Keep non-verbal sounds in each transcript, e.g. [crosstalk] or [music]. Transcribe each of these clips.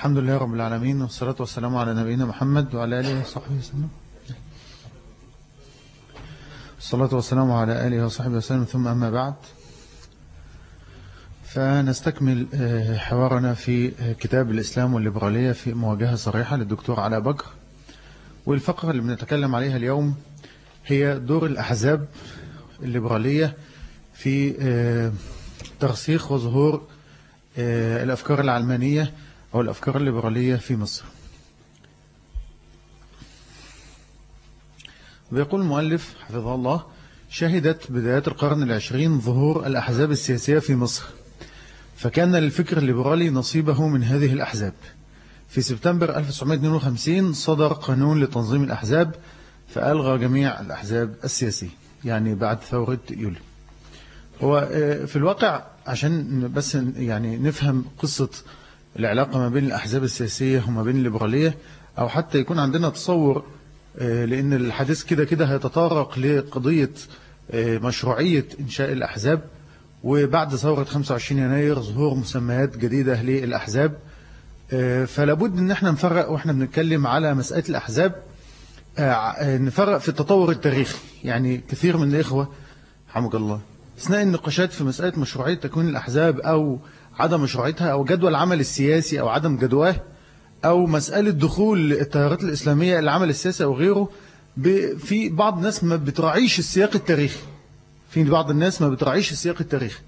الحمد لله رب العالمين والصلاة والسلام على نبينا محمد وعلى آله وصحبه وسلم. الصلاة والسلام على آله وصحبه وسلم ثم أما بعد. فنستكمل حوارنا في كتاب الإسلام والليبرالية في مواجهة صريحة للدكتور علاء بكر. والفقرة اللي بنتكلم عليها اليوم هي دور الأحزاب الليبرالية في ترسيخ وظهور الأفكار العلمانية أو الأفكار الليبرالية في مصر. ويقول المؤلف حفظه الله شهدت بدايات القرن العشرين ظهور الأحزاب السياسية في مصر فكان للفكر الليبرالي نصيبه من هذه الأحزاب. في سبتمبر 1952 صدر قانون لتنظيم الأحزاب فألغى جميع الأحزاب السياسية يعني بعد ثورة يوليو. هو في الواقع عشان بس يعني نفهم قصة العلاقة ما بين الأحزاب السياسية وما بين الليبرالية أو حتى يكون عندنا تصور لأن الحديث كده كده هيتطرق لقضية مشروعية إنشاء الأحزاب وبعد ثورة 25 يناير ظهور مسميات جديدة للأحزاب. فلابد إن إحنا نفرق وإحنا بنتكلم على مسألة الأحزاب. نفرق في التطور التاريخي. يعني كثير من الإخوة حمد الله أثناء النقاشات في مسألة مشروعية تكوين الأحزاب أو عدم مشروعيتها أو جدوى العمل السياسي أو عدم جدواه أو مسألة دخول التيارات الإسلامية العمل السياسي أو غيره في بعض الناس ما بتراعيش السياق التاريخي. في بعض الناس ما بتراعيش السياق التاريخي.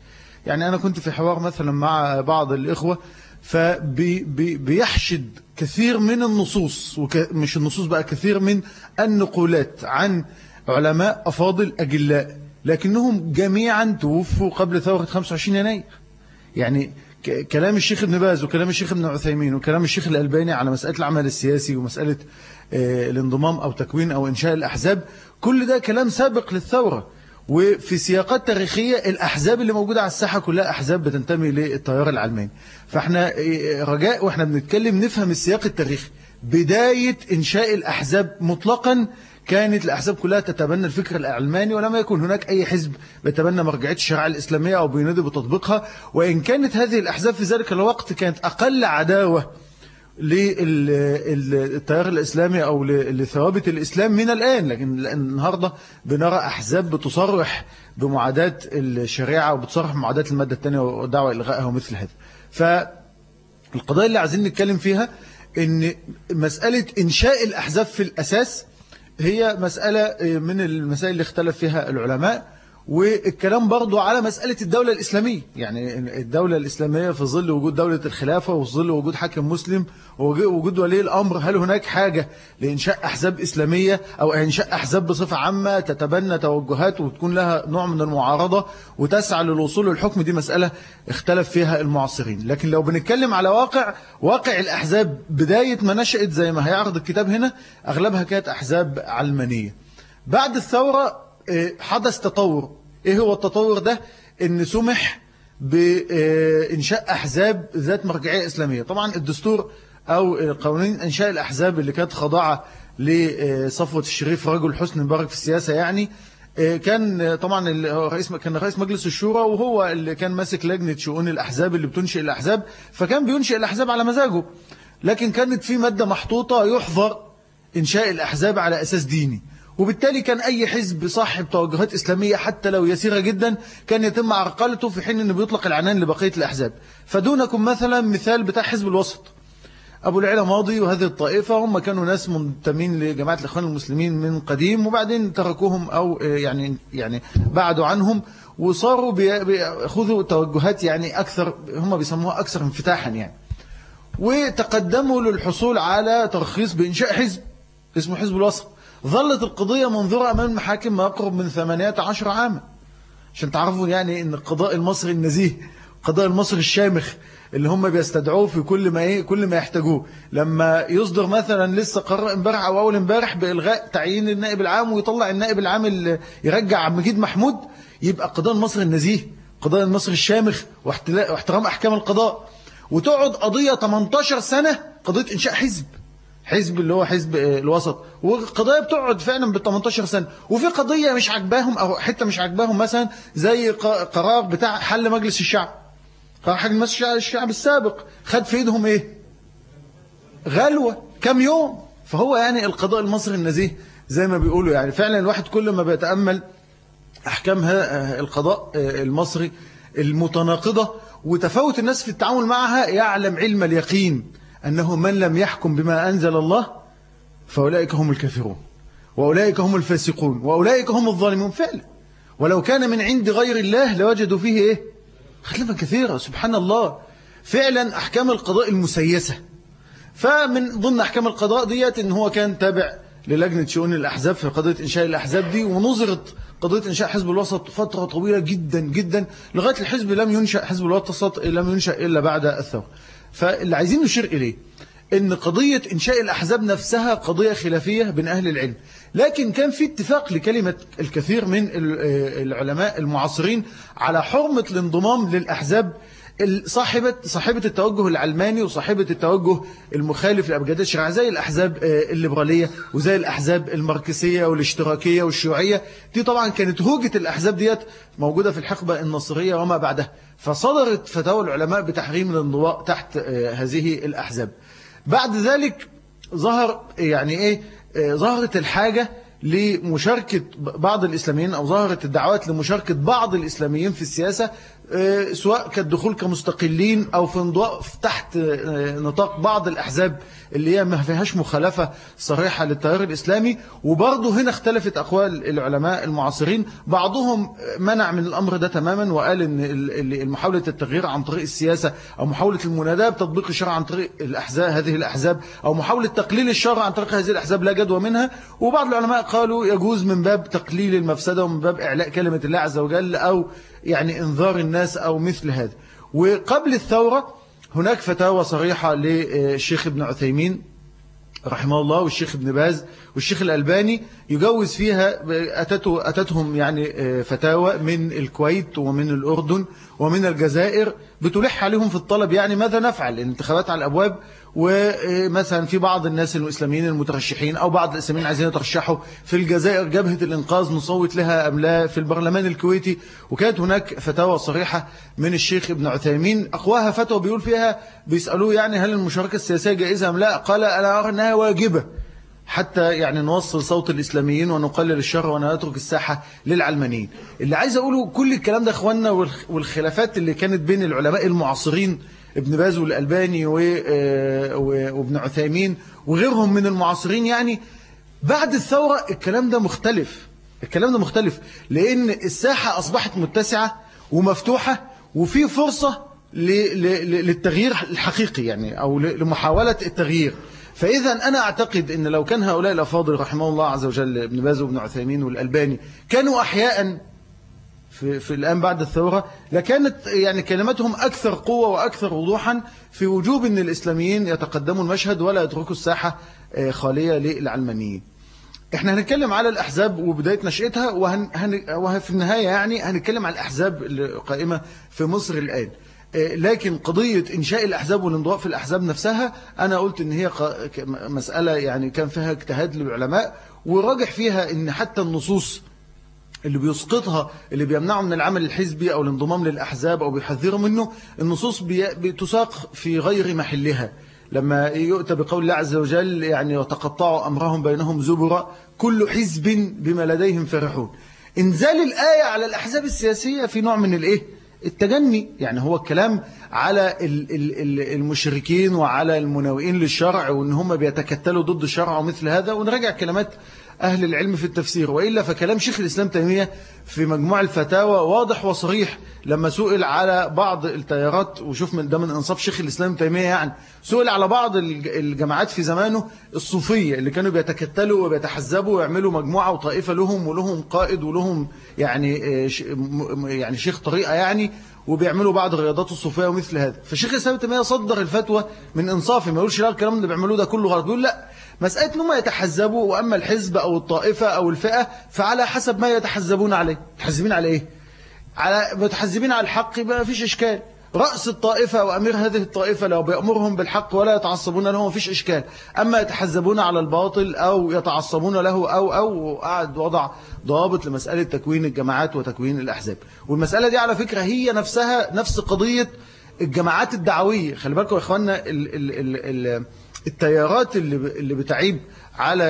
يعني أنا كنت في حوار مثلا مع بعض الإخوة فبيحشد كثير من النصوص مش النصوص بقى كثير من النقولات عن علماء أفاضل أجلاء لكنهم جميعا توفوا قبل ثورة 25 يناير. يعني كلام الشيخ ابن باز وكلام الشيخ ابن عثيمين وكلام الشيخ الألباني على مسألة العمل السياسي ومسألة الانضمام أو تكوين أو إنشاء الأحزاب كل ده كلام سابق للثورة. وفي سياقات تاريخية الأحزاب اللي موجودة على الساحة كلها أحزاب بتنتمي للتيار العلماني. فإحنا رجاء وإحنا بنتكلم نفهم السياق التاريخي. بداية إنشاء الأحزاب مطلقا كانت الأحزاب كلها تتبنى الفكر العلماني ولم يكن هناك أي حزب بيتبنى مرجعية الشريعة الإسلامية أو بينادي بتطبيقها. وإن كانت هذه الأحزاب في ذلك الوقت كانت أقل عداوة للتيار الإسلامي أو لثوابت الإسلام من الآن. لكن النهاردة بنرى أحزاب بتصرح بمعاداة الشريعة وبتصرح بمعاداة المادة الثانية ودعوة إلغائها ومثل هذا. فالقضايا اللي عايزين نتكلم فيها إن مسألة إنشاء الأحزاب في الأساس هي مسألة من المسائل اللي اختلف فيها العلماء. والكلام برضو على مسألة الدولة الإسلامية. يعني الدولة الإسلامية في ظل وجود دولة الخلافة وفي ظل وجود حاكم مسلم ووجود ولي الأمر هل هناك حاجة لإنشاء أحزاب إسلامية أو إنشاء أحزاب بصفة عامة تتبنى توجهات وتكون لها نوع من المعارضة وتسعى للوصول للحكم؟ دي مسألة اختلف فيها المعاصرين. لكن لو بنتكلم على واقع واقع الأحزاب بداية ما نشأت زي ما هيعرض الكتاب هنا أغلبها كانت أحزاب علمانية. بعد الثورة حدث تطور. إيه هو التطور ده؟ إن سمح بإنشاء أحزاب ذات مرجعية إسلامية. طبعا الدستور أو قوانين إنشاء الأحزاب اللي كانت خاضعة لصفوة الشريف رجل حسن مبارك في السياسة يعني كان طبعا الرئيس كان رئيس مجلس الشورى وهو اللي كان ماسك لجنة شؤون الأحزاب اللي بتنشئ الأحزاب فكان بينشئ الأحزاب على مزاجه. لكن كانت في مادة محطوطة يحظر إنشاء الأحزاب على أساس ديني. وبالتالي كان أي حزب صاحب توجهات إسلامية حتى لو يسيرة جدا كان يتم عرقلته في حين أنه بيطلق العنان لبقية الأحزاب. فدونكم مثلا مثال بتاع حزب الوسط. أبو العلا ماضي وهذه الطائفة هم كانوا ناس منتمين لجماعة الإخوان المسلمين من قديم وبعدين تركوهم أو يعني يعني بعدوا عنهم وصاروا بيأخذوا توجهات يعني أكثر هم بيسموها أكثر انفتاحا يعني. وتقدموا للحصول على ترخيص بإنشاء حزب اسمه حزب الوسط. ظلت القضية منظورة أمام المحاكم ما يقرب من 18 عاما. عشان تعرفوا يعني أن القضاء المصري النزيه القضاء المصري الشامخ اللي هم بيستدعوه في كل ما إيه كل ما يحتاجوه. لما يصدر مثلا لسه قرار امبارح أو أول امبارح بإلغاء تعيين النائب العام ويطلع النائب العام اللي يرجع مجيد محمود يبقى القضاء المصري النزيه القضاء المصري الشامخ واحترام أحكام القضاء. وتقعد قضية 18 سنة قضية إنشاء حزب. حزب اللي هو حزب الوسط. وقضايا بتقعد فعلا بال 18 سنة. وفي قضية مش عجباهم أو حتة مش عجباهم مثلا زي قرار بتاع حل مجلس الشعب. قرار حل مجلس الشعب السابق خد في إيدهم إيه؟ غلوة. كم يوم؟ فهو يعني القضاء المصري النزيه زي ما بيقولوا يعني. فعلا الواحد كل ما بيتأمل أحكام القضاء المصري المتناقضة. وتفاوت الناس في التعامل معها يعلم علم اليقين. أنه من لم يحكم بما أنزل الله فأولئك هم الكافرون وأولئك هم الفاسقون وأولئك هم الظالمون. فعلا. ولو كان من عند غير الله لوجدوا فيه إيه؟ خلفا كثيرة سبحان الله. فعلا أحكام القضاء المسيسة. فمن ضمن أحكام القضاء ديت إن هو كان تابع للجنة شؤون الأحزاب في قضية إنشاء الأحزاب دي ونظرت قضية إنشاء حزب الوسط فترة طويلة جدا جدا لغاية الحزب لم ينشأ حزب الوسط لم ينشأ إلا بعد الثورة. فاللي عايزين نشير إليه إن قضية إنشاء الأحزاب نفسها قضية خلافية بين أهل العلم. لكن كان في اتفاق لكلمة الكثير من العلماء المعاصرين على حرمة الانضمام للأحزاب صاحبة صاحبة التوجه العلماني وصاحبة التوجه المخالف لأبجادات الشرع زي الأحزاب الليبرالية وزي الأحزاب الماركسية والاشتراكية والشيوعية. دي طبعا كانت هوجة الأحزاب ديت موجودة في الحقبة النصرية وما بعدها. فصدرت فتاوى العلماء بتحريم الانضواء تحت هذه الأحزاب. بعد ذلك ظهر يعني إيه ظهرت الحاجة لمشاركة بعض الإسلاميين أو ظهرت الدعوات لمشاركة بعض الإسلاميين في السياسة سواء كالدخول كمستقلين أو في انضواء تحت نطاق بعض الأحزاب اللي هي ما فيهاش مخالفة صريحة للتيار الإسلامي. وبرضه هنا اختلفت أقوال العلماء المعاصرين. بعضهم منع من الأمر ده تماما وقال أن محاولة التغيير عن طريق السياسة أو محاولة المناداة بتطبيق الشرع عن طريق الأحزاب هذه الأحزاب أو محاولة تقليل الشرع عن طريق هذه الأحزاب لا جدوى منها. وبعض العلماء قالوا يجوز من باب تقليل المفسدة ومن باب إعلاء كلمة الله عز وجل أو يعني انذار الناس أو مثل هذا. وقبل الثورة هناك فتاوى صريحة للشيخ ابن عثيمين رحمه الله والشيخ ابن باز والشيخ الألباني يجوز فيها أتته أتتهم يعني فتاوى من الكويت ومن الأردن ومن الجزائر بتلح عليهم في الطلب. يعني ماذا نفعل؟ الانتخابات على الأبواب ومثلا في بعض الناس الإسلاميين المترشحين أو بعض الإسلاميين عايزين يترشحوا في الجزائر جبهة الإنقاذ نصوت لها أم لا في البرلمان الكويتي. وكانت هناك فتاوى صريحة من الشيخ ابن عثيمين. أقواها فتوى بيقول فيها بيسألوه يعني هل المشاركة السياسية جائزة أم لا؟ قال أنا أرى أنها واجبة. حتى يعني نوصل صوت الإسلاميين ونقلل الشر ونترك الساحة للعلمانيين. اللي عايز أقوله كل الكلام ده أخواننا والخلافات اللي كانت بين العلماء المعاصرين ابن باز والألباني وابن عثيمين وغيرهم من المعاصرين يعني. بعد الثورة الكلام ده مختلف الكلام ده مختلف لأن الساحة أصبحت متسعة ومفتوحة وفي فرصة للتغيير الحقيقي يعني أو لمحاولة التغيير. فإذا أنا أعتقد أن لو كان هؤلاء الأفاضل رحمه الله عز وجل ابن باز وابن عثيمين والألباني كانوا أحياء في, في الآن بعد الثورة لكانت يعني كلماتهم أكثر قوة وأكثر وضوحا في وجوب أن الإسلاميين يتقدموا المشهد ولا يتركوا الساحة خالية للعلمانيين. إحنا هنتكلم على الأحزاب وبداية نشأتها وهن هن وفي النهاية يعني هنتكلم على الأحزاب القائمة في مصر الآن. لكن قضية إنشاء الأحزاب والانضواء في الأحزاب نفسها أنا قلت إن هي مسألة يعني كان فيها اجتهاد للعلماء وراجح فيها إن حتى النصوص اللي بيسقطها اللي بيمنعه من العمل الحزبي أو الانضمام للأحزاب أو بيحذره منه النصوص بتساق في غير محلها. لما يؤتى بقول الله عز وجل يعني وتقطعوا أمرهم بينهم زبرا كل حزب بما لديهم فرحون. انزال الآية على الأحزاب السياسية في نوع من الإيه؟ التجني. يعني هو الكلام على المشركين وعلى المناوئين للشرع وإن هم بيتكتلوا ضد الشرع ومثل هذا. ونراجع كلمات أهل العلم في التفسير وإلا فكلام شيخ الإسلام تيمية في مجموع الفتاوى واضح وصريح لما سئل على بعض التيارات وشوف من ده من أنصاف شيخ الإسلام تيمية يعني سئل على بعض الجماعات في زمانه الصوفية اللي كانوا بيتكتلوا وبيتحزبوا ويعملوا مجموعة وطائفة لهم ولهم قائد ولهم يعني يعني شيخ طريقة يعني وبيعملوا بعض الرياضات الصوفية ومثل هذا. فشيخ الإسلام تيمية صدر الفتوى من إنصافه ما يقولش لا الكلام اللي بيعملوه ده كله غلط بيقول لا مسألة أنهم يتحزبوا وأما الحزب أو الطائفة أو الفئة فعلى حسب ما يتحزبون عليه. متحزبين على إيه؟ على متحزبين على الحق ما فيش إشكال. رأس الطائفة وأمير هذه الطائفة لو بيأمرهم بالحق ولا يتعصبون له فيش إشكال. أما يتحزبون على الباطل أو يتعصبون له أو أو قاعد وضع ضوابط لمسألة تكوين الجماعات وتكوين الأحزاب. والمسألة دي على فكرة هي نفسها نفس قضية الجماعات الدعوية. خلي بالكم يا إخواننا ال ال ال ال التيارات اللي اللي بتعيب على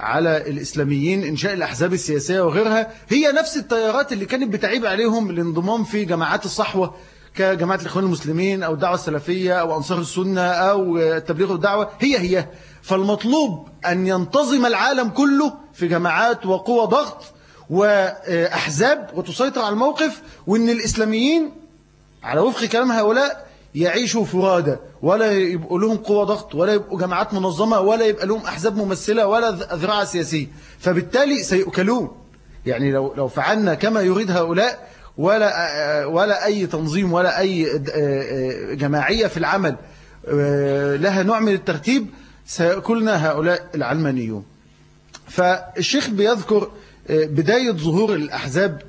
على الإسلاميين إنشاء الأحزاب السياسية وغيرها هي نفس التيارات اللي كانت بتعيب عليهم الانضمام في جماعات الصحوة كجماعة الإخوان المسلمين أو الدعوة السلفية أو أنصار السنة أو التبليغ والدعوة هي هي. فالمطلوب أن ينتظم العالم كله في جماعات وقوة ضغط وأحزاب وتسيطر على الموقف وأن الإسلاميين على وفق كلام هؤلاء يعيشوا فرادى ولا يبقوا لهم قوة ضغط ولا يبقوا جماعات منظمة ولا يبقى لهم أحزاب ممثلة ولا ذراع سياسية. فبالتالي سيؤكلون. يعني لو لو فعلنا كما يريد هؤلاء ولا ولا أي تنظيم ولا أي جماعية في العمل لها نوع من الترتيب سيأكلنا هؤلاء العلمانيون. فالشيخ بيذكر بداية ظهور الأحزاب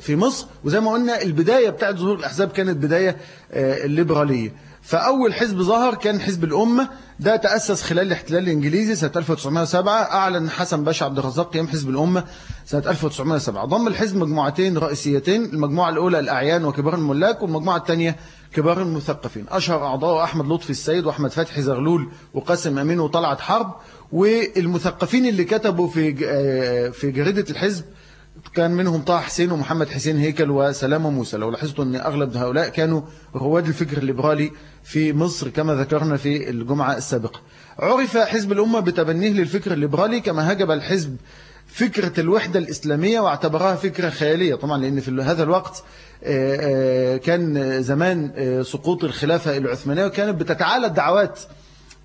في مصر وزي ما قلنا البداية بتاعت ظهور الأحزاب كانت بداية الليبرالية. فأول حزب ظهر كان حزب الأمة. ده تأسس خلال الاحتلال الإنجليزي سنة 1907 أعلن حسن باشا عبد الرزاق قيام حزب الأمة سنة 1907 ضم الحزب مجموعتين رئيسيتين المجموعة الأولى الأعيان وكبار الملاك والمجموعة الثانية كبار المثقفين. أشهر أعضاء أحمد لطفي السيد وأحمد فتحي زغلول وقاسم أمين وطلعت حرب. والمثقفين اللي كتبوا في في جريدة الحزب كان منهم طه حسين ومحمد حسين هيكل وسلامة موسى. لو لاحظتوا أن أغلب هؤلاء كانوا رواد الفكر الليبرالي في مصر كما ذكرنا في الجمعة السابقة. عرف حزب الأمة بتبنيه للفكر الليبرالي كما هجب الحزب فكرة الوحدة الإسلامية واعتبرها فكرة خيالية. طبعا لأن في هذا الوقت كان زمان سقوط الخلافة العثمانية وكانت بتتعالى الدعوات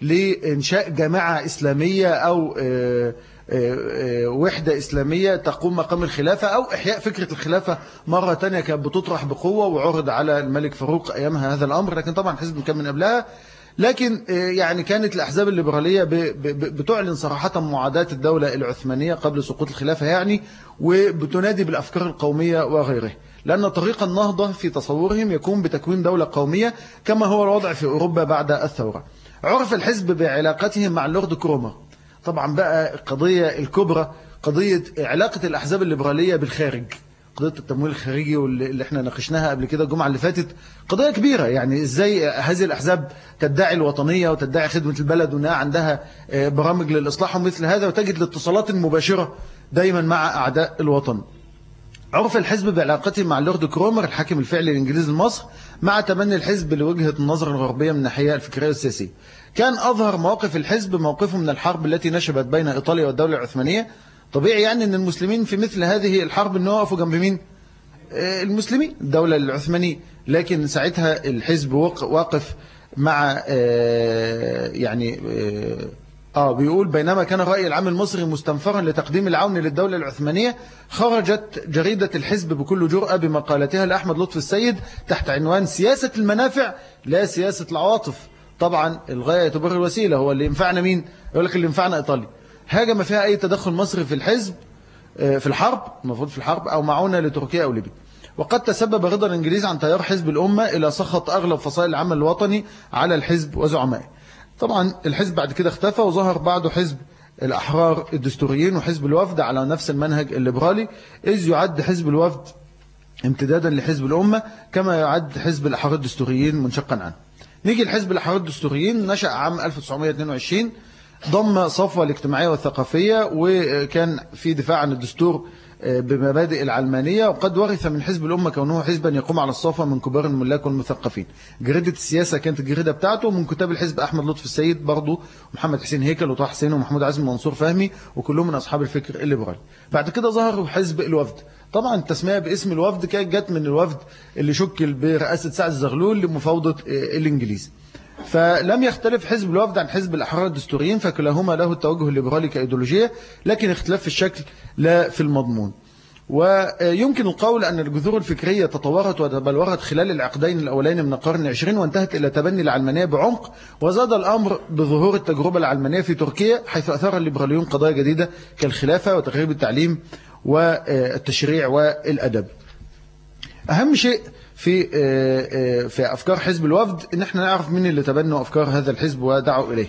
لإنشاء جماعة إسلامية أو وحدة إسلامية تقوم مقام الخلافة أو إحياء فكرة الخلافة مرة تانية كانت بتطرح بقوة وعرض على الملك فاروق أيامها هذا الأمر لكن طبعا حزب كان من قبلها. لكن يعني كانت الأحزاب الليبرالية بتعلن صراحة معاداة الدولة العثمانية قبل سقوط الخلافة يعني وبتنادي بالأفكار القومية وغيره. لأن طريق النهضة في تصورهم يكون بتكوين دولة قومية كما هو الوضع في أوروبا بعد الثورة. عرف الحزب بعلاقتهم مع اللورد كرومر. طبعا بقى القضية الكبرى قضية علاقة الأحزاب الليبرالية بالخارج. قضية التمويل الخارجي واللي إحنا ناقشناها قبل كده الجمعة اللي فاتت قضية كبيرة. يعني إزاي هذه الأحزاب تدعي الوطنية وتدعي خدمة البلد وإنها عندها برامج للإصلاح ومثل هذا وتجد الاتصالات المباشرة دايما مع أعداء الوطن. عرف الحزب بعلاقته مع اللورد كرومر الحاكم الفعلي الإنجليزي لمصر مع تبني الحزب لوجهة النظر الغربية من الناحية الفكرية والسياسية. كان أظهر مواقف الحزب موقفه من الحرب التي نشبت بين إيطاليا والدولة العثمانية. طبيعي يعني أن المسلمين في مثل هذه الحرب أنه وقفوا جنب مين؟ المسلمين الدولة العثمانية. لكن ساعتها الحزب واقف مع يعني آه بيقول بينما كان الرأي العام المصري مستنفرا لتقديم العون للدولة العثمانية خرجت جريدة الحزب بكل جرأة بمقالتها لأحمد لطفي السيد تحت عنوان سياسة المنافع لا سياسة العواطف. طبعا الغاية تبرر الوسيلة هو اللي ينفعنا مين؟ يقول لك اللي ينفعنا إيطاليا. هاجم فيها أي تدخل مصري في الحزب في الحرب المفروض في الحرب أو معونة لتركيا أو ليبيا. وقد تسبب رضا الإنجليز عن تيار حزب الأمة إلى سخط أغلب فصائل العمل الوطني على الحزب وزعمائه. طبعا الحزب بعد كده اختفى وظهر بعده حزب الأحرار الدستوريين وحزب الوفد على نفس المنهج الليبرالي إذ يعد حزب الوفد امتدادا لحزب الأمة كما يعد حزب الأحرار الدستوريين منشقا عنه. نيجي لحزب الأحرار الدستوريين نشأ عام 1922 ضم صفوة الاجتماعية والثقافية وكان في دفاع عن الدستور بمبادئ العلمانية وقد ورث من حزب الأمة كونه حزبا يقوم على الصفة من كبار الملاك والمثقفين. جريدة السياسة كانت الجريدة بتاعته من كتاب الحزب أحمد لطفي السيد برضه محمد حسين هيكل وطه حسين ومحمود عزمي ومنصور فهمي وكلهم من أصحاب الفكر الليبرالي. بعد كده ظهر حزب الوفد. طبعا التسمية باسم الوفد كانت جت من الوفد اللي شكل برئاسة سعد الزغلول لمفاوضة الإنجليز. فلم يختلف حزب الوفد عن حزب الأحرار الدستوريين فكلاهما له التوجه الليبرالي كإيديولوجية لكن اختلاف في الشكل لا في المضمون. ويمكن القول أن الجذور الفكرية تطورت وتبلورت خلال العقدين الأولين من القرن العشرين وانتهت إلى تبني العلمانية بعمق وزاد الأمر بظهور التجربة العلمانية في تركيا حيث أثار الليبراليون قضايا جديدة كالخلافة وتغييب التعليم والتشريع والأدب. أهم شيء في في أفكار حزب الوفد إن إحنا نعرف مين اللي تبنوا أفكار هذا الحزب ودعوا إليه.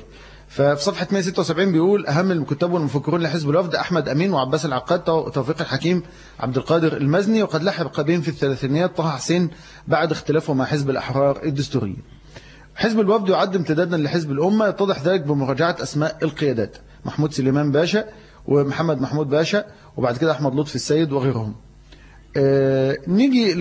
ففي صفحة 176 بيقول أهم الكتاب والمفكرون لحزب الوفد أحمد أمين وعباس العقاد توفيق الحكيم عبد القادر المزني وقد لحق بهم في الثلاثينيات طه حسين بعد اختلافه مع حزب الأحرار الدستوريين. حزب الوفد يعد امتدادا لحزب الأمة يتضح ذلك بمراجعة أسماء القيادات. محمود سليمان باشا ومحمد محمود باشا وبعد كده أحمد لطفي السيد وغيرهم. آه نيجي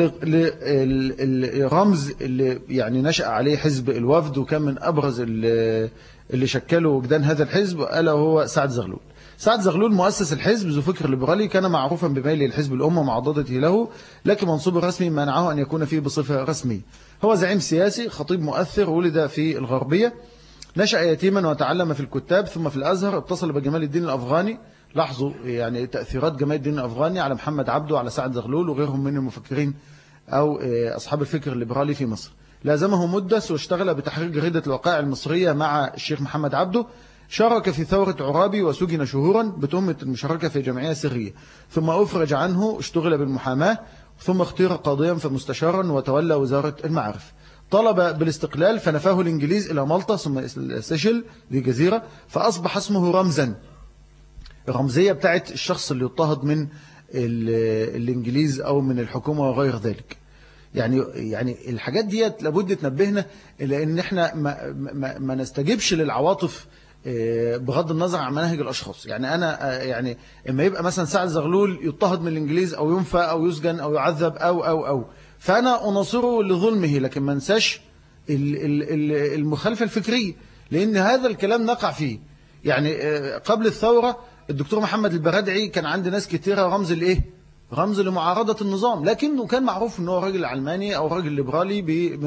للرمز اللي يعني نشأ عليه حزب الوفد وكان من أبرز اللي شكلوا وجدان هذا الحزب ألا هو سعد زغلول. سعد زغلول مؤسس الحزب ذو فكر ليبرالي كان معروفا بميله الحزب الأمة ومعضدته له لكن منصوب الرسمي منعه أن يكون فيه بصفة رسمية. هو زعيم سياسي خطيب مؤثر ولد في الغربية. نشأ يتيما وتعلم في الكتاب ثم في الأزهر اتصل بجمال الدين الأفغاني. لاحظوا يعني تأثيرات جمال الدين الأفغاني على محمد عبده وعلى سعد زغلول وغيرهم من المفكرين أو آه، أصحاب الفكر الليبرالي في مصر. لازمه مدس واشتغل بتحرير جريدة الوقائع المصرية مع الشيخ محمد عبده شارك في ثورة عرابي وسجن شهورا بتهمة المشاركة في جمعية سرية. ثم أفرج عنه اشتغل بالمحاماة ثم اختير قاضيا فمستشارا وتولى وزارة المعارف. طلب بالاستقلال فنفاه الإنجليز إلى مالطا ثم سيشل دي جزيرة فأصبح اسمه رمزا. الرمزية بتاعت الشخص اللي يضطهد من الإنجليز أو من الحكومة وغير ذلك. يعني يعني الحاجات ديت لابد تنبهنا إلى أن إحنا ما, ما, ما نستجبش للعواطف آه، بغض النظر عن مناهج الأشخاص. يعني أنا آه، يعني إما يبقى مثلا سعد زغلول يضطهد من الإنجليز أو ينفى أو يسجن أو يعذب أو أو أو. فأنا أناصره لظلمه لكن ما أنساش المخالفة الفكرية لأن هذا الكلام نقع فيه. يعني آه، قبل الثورة الدكتور محمد البرادعي كان عند ناس كتيرة رمز الإيه رمز لمعارضة النظام. لكنه كان معروف أنه راجل علماني أو راجل ليبرالي بي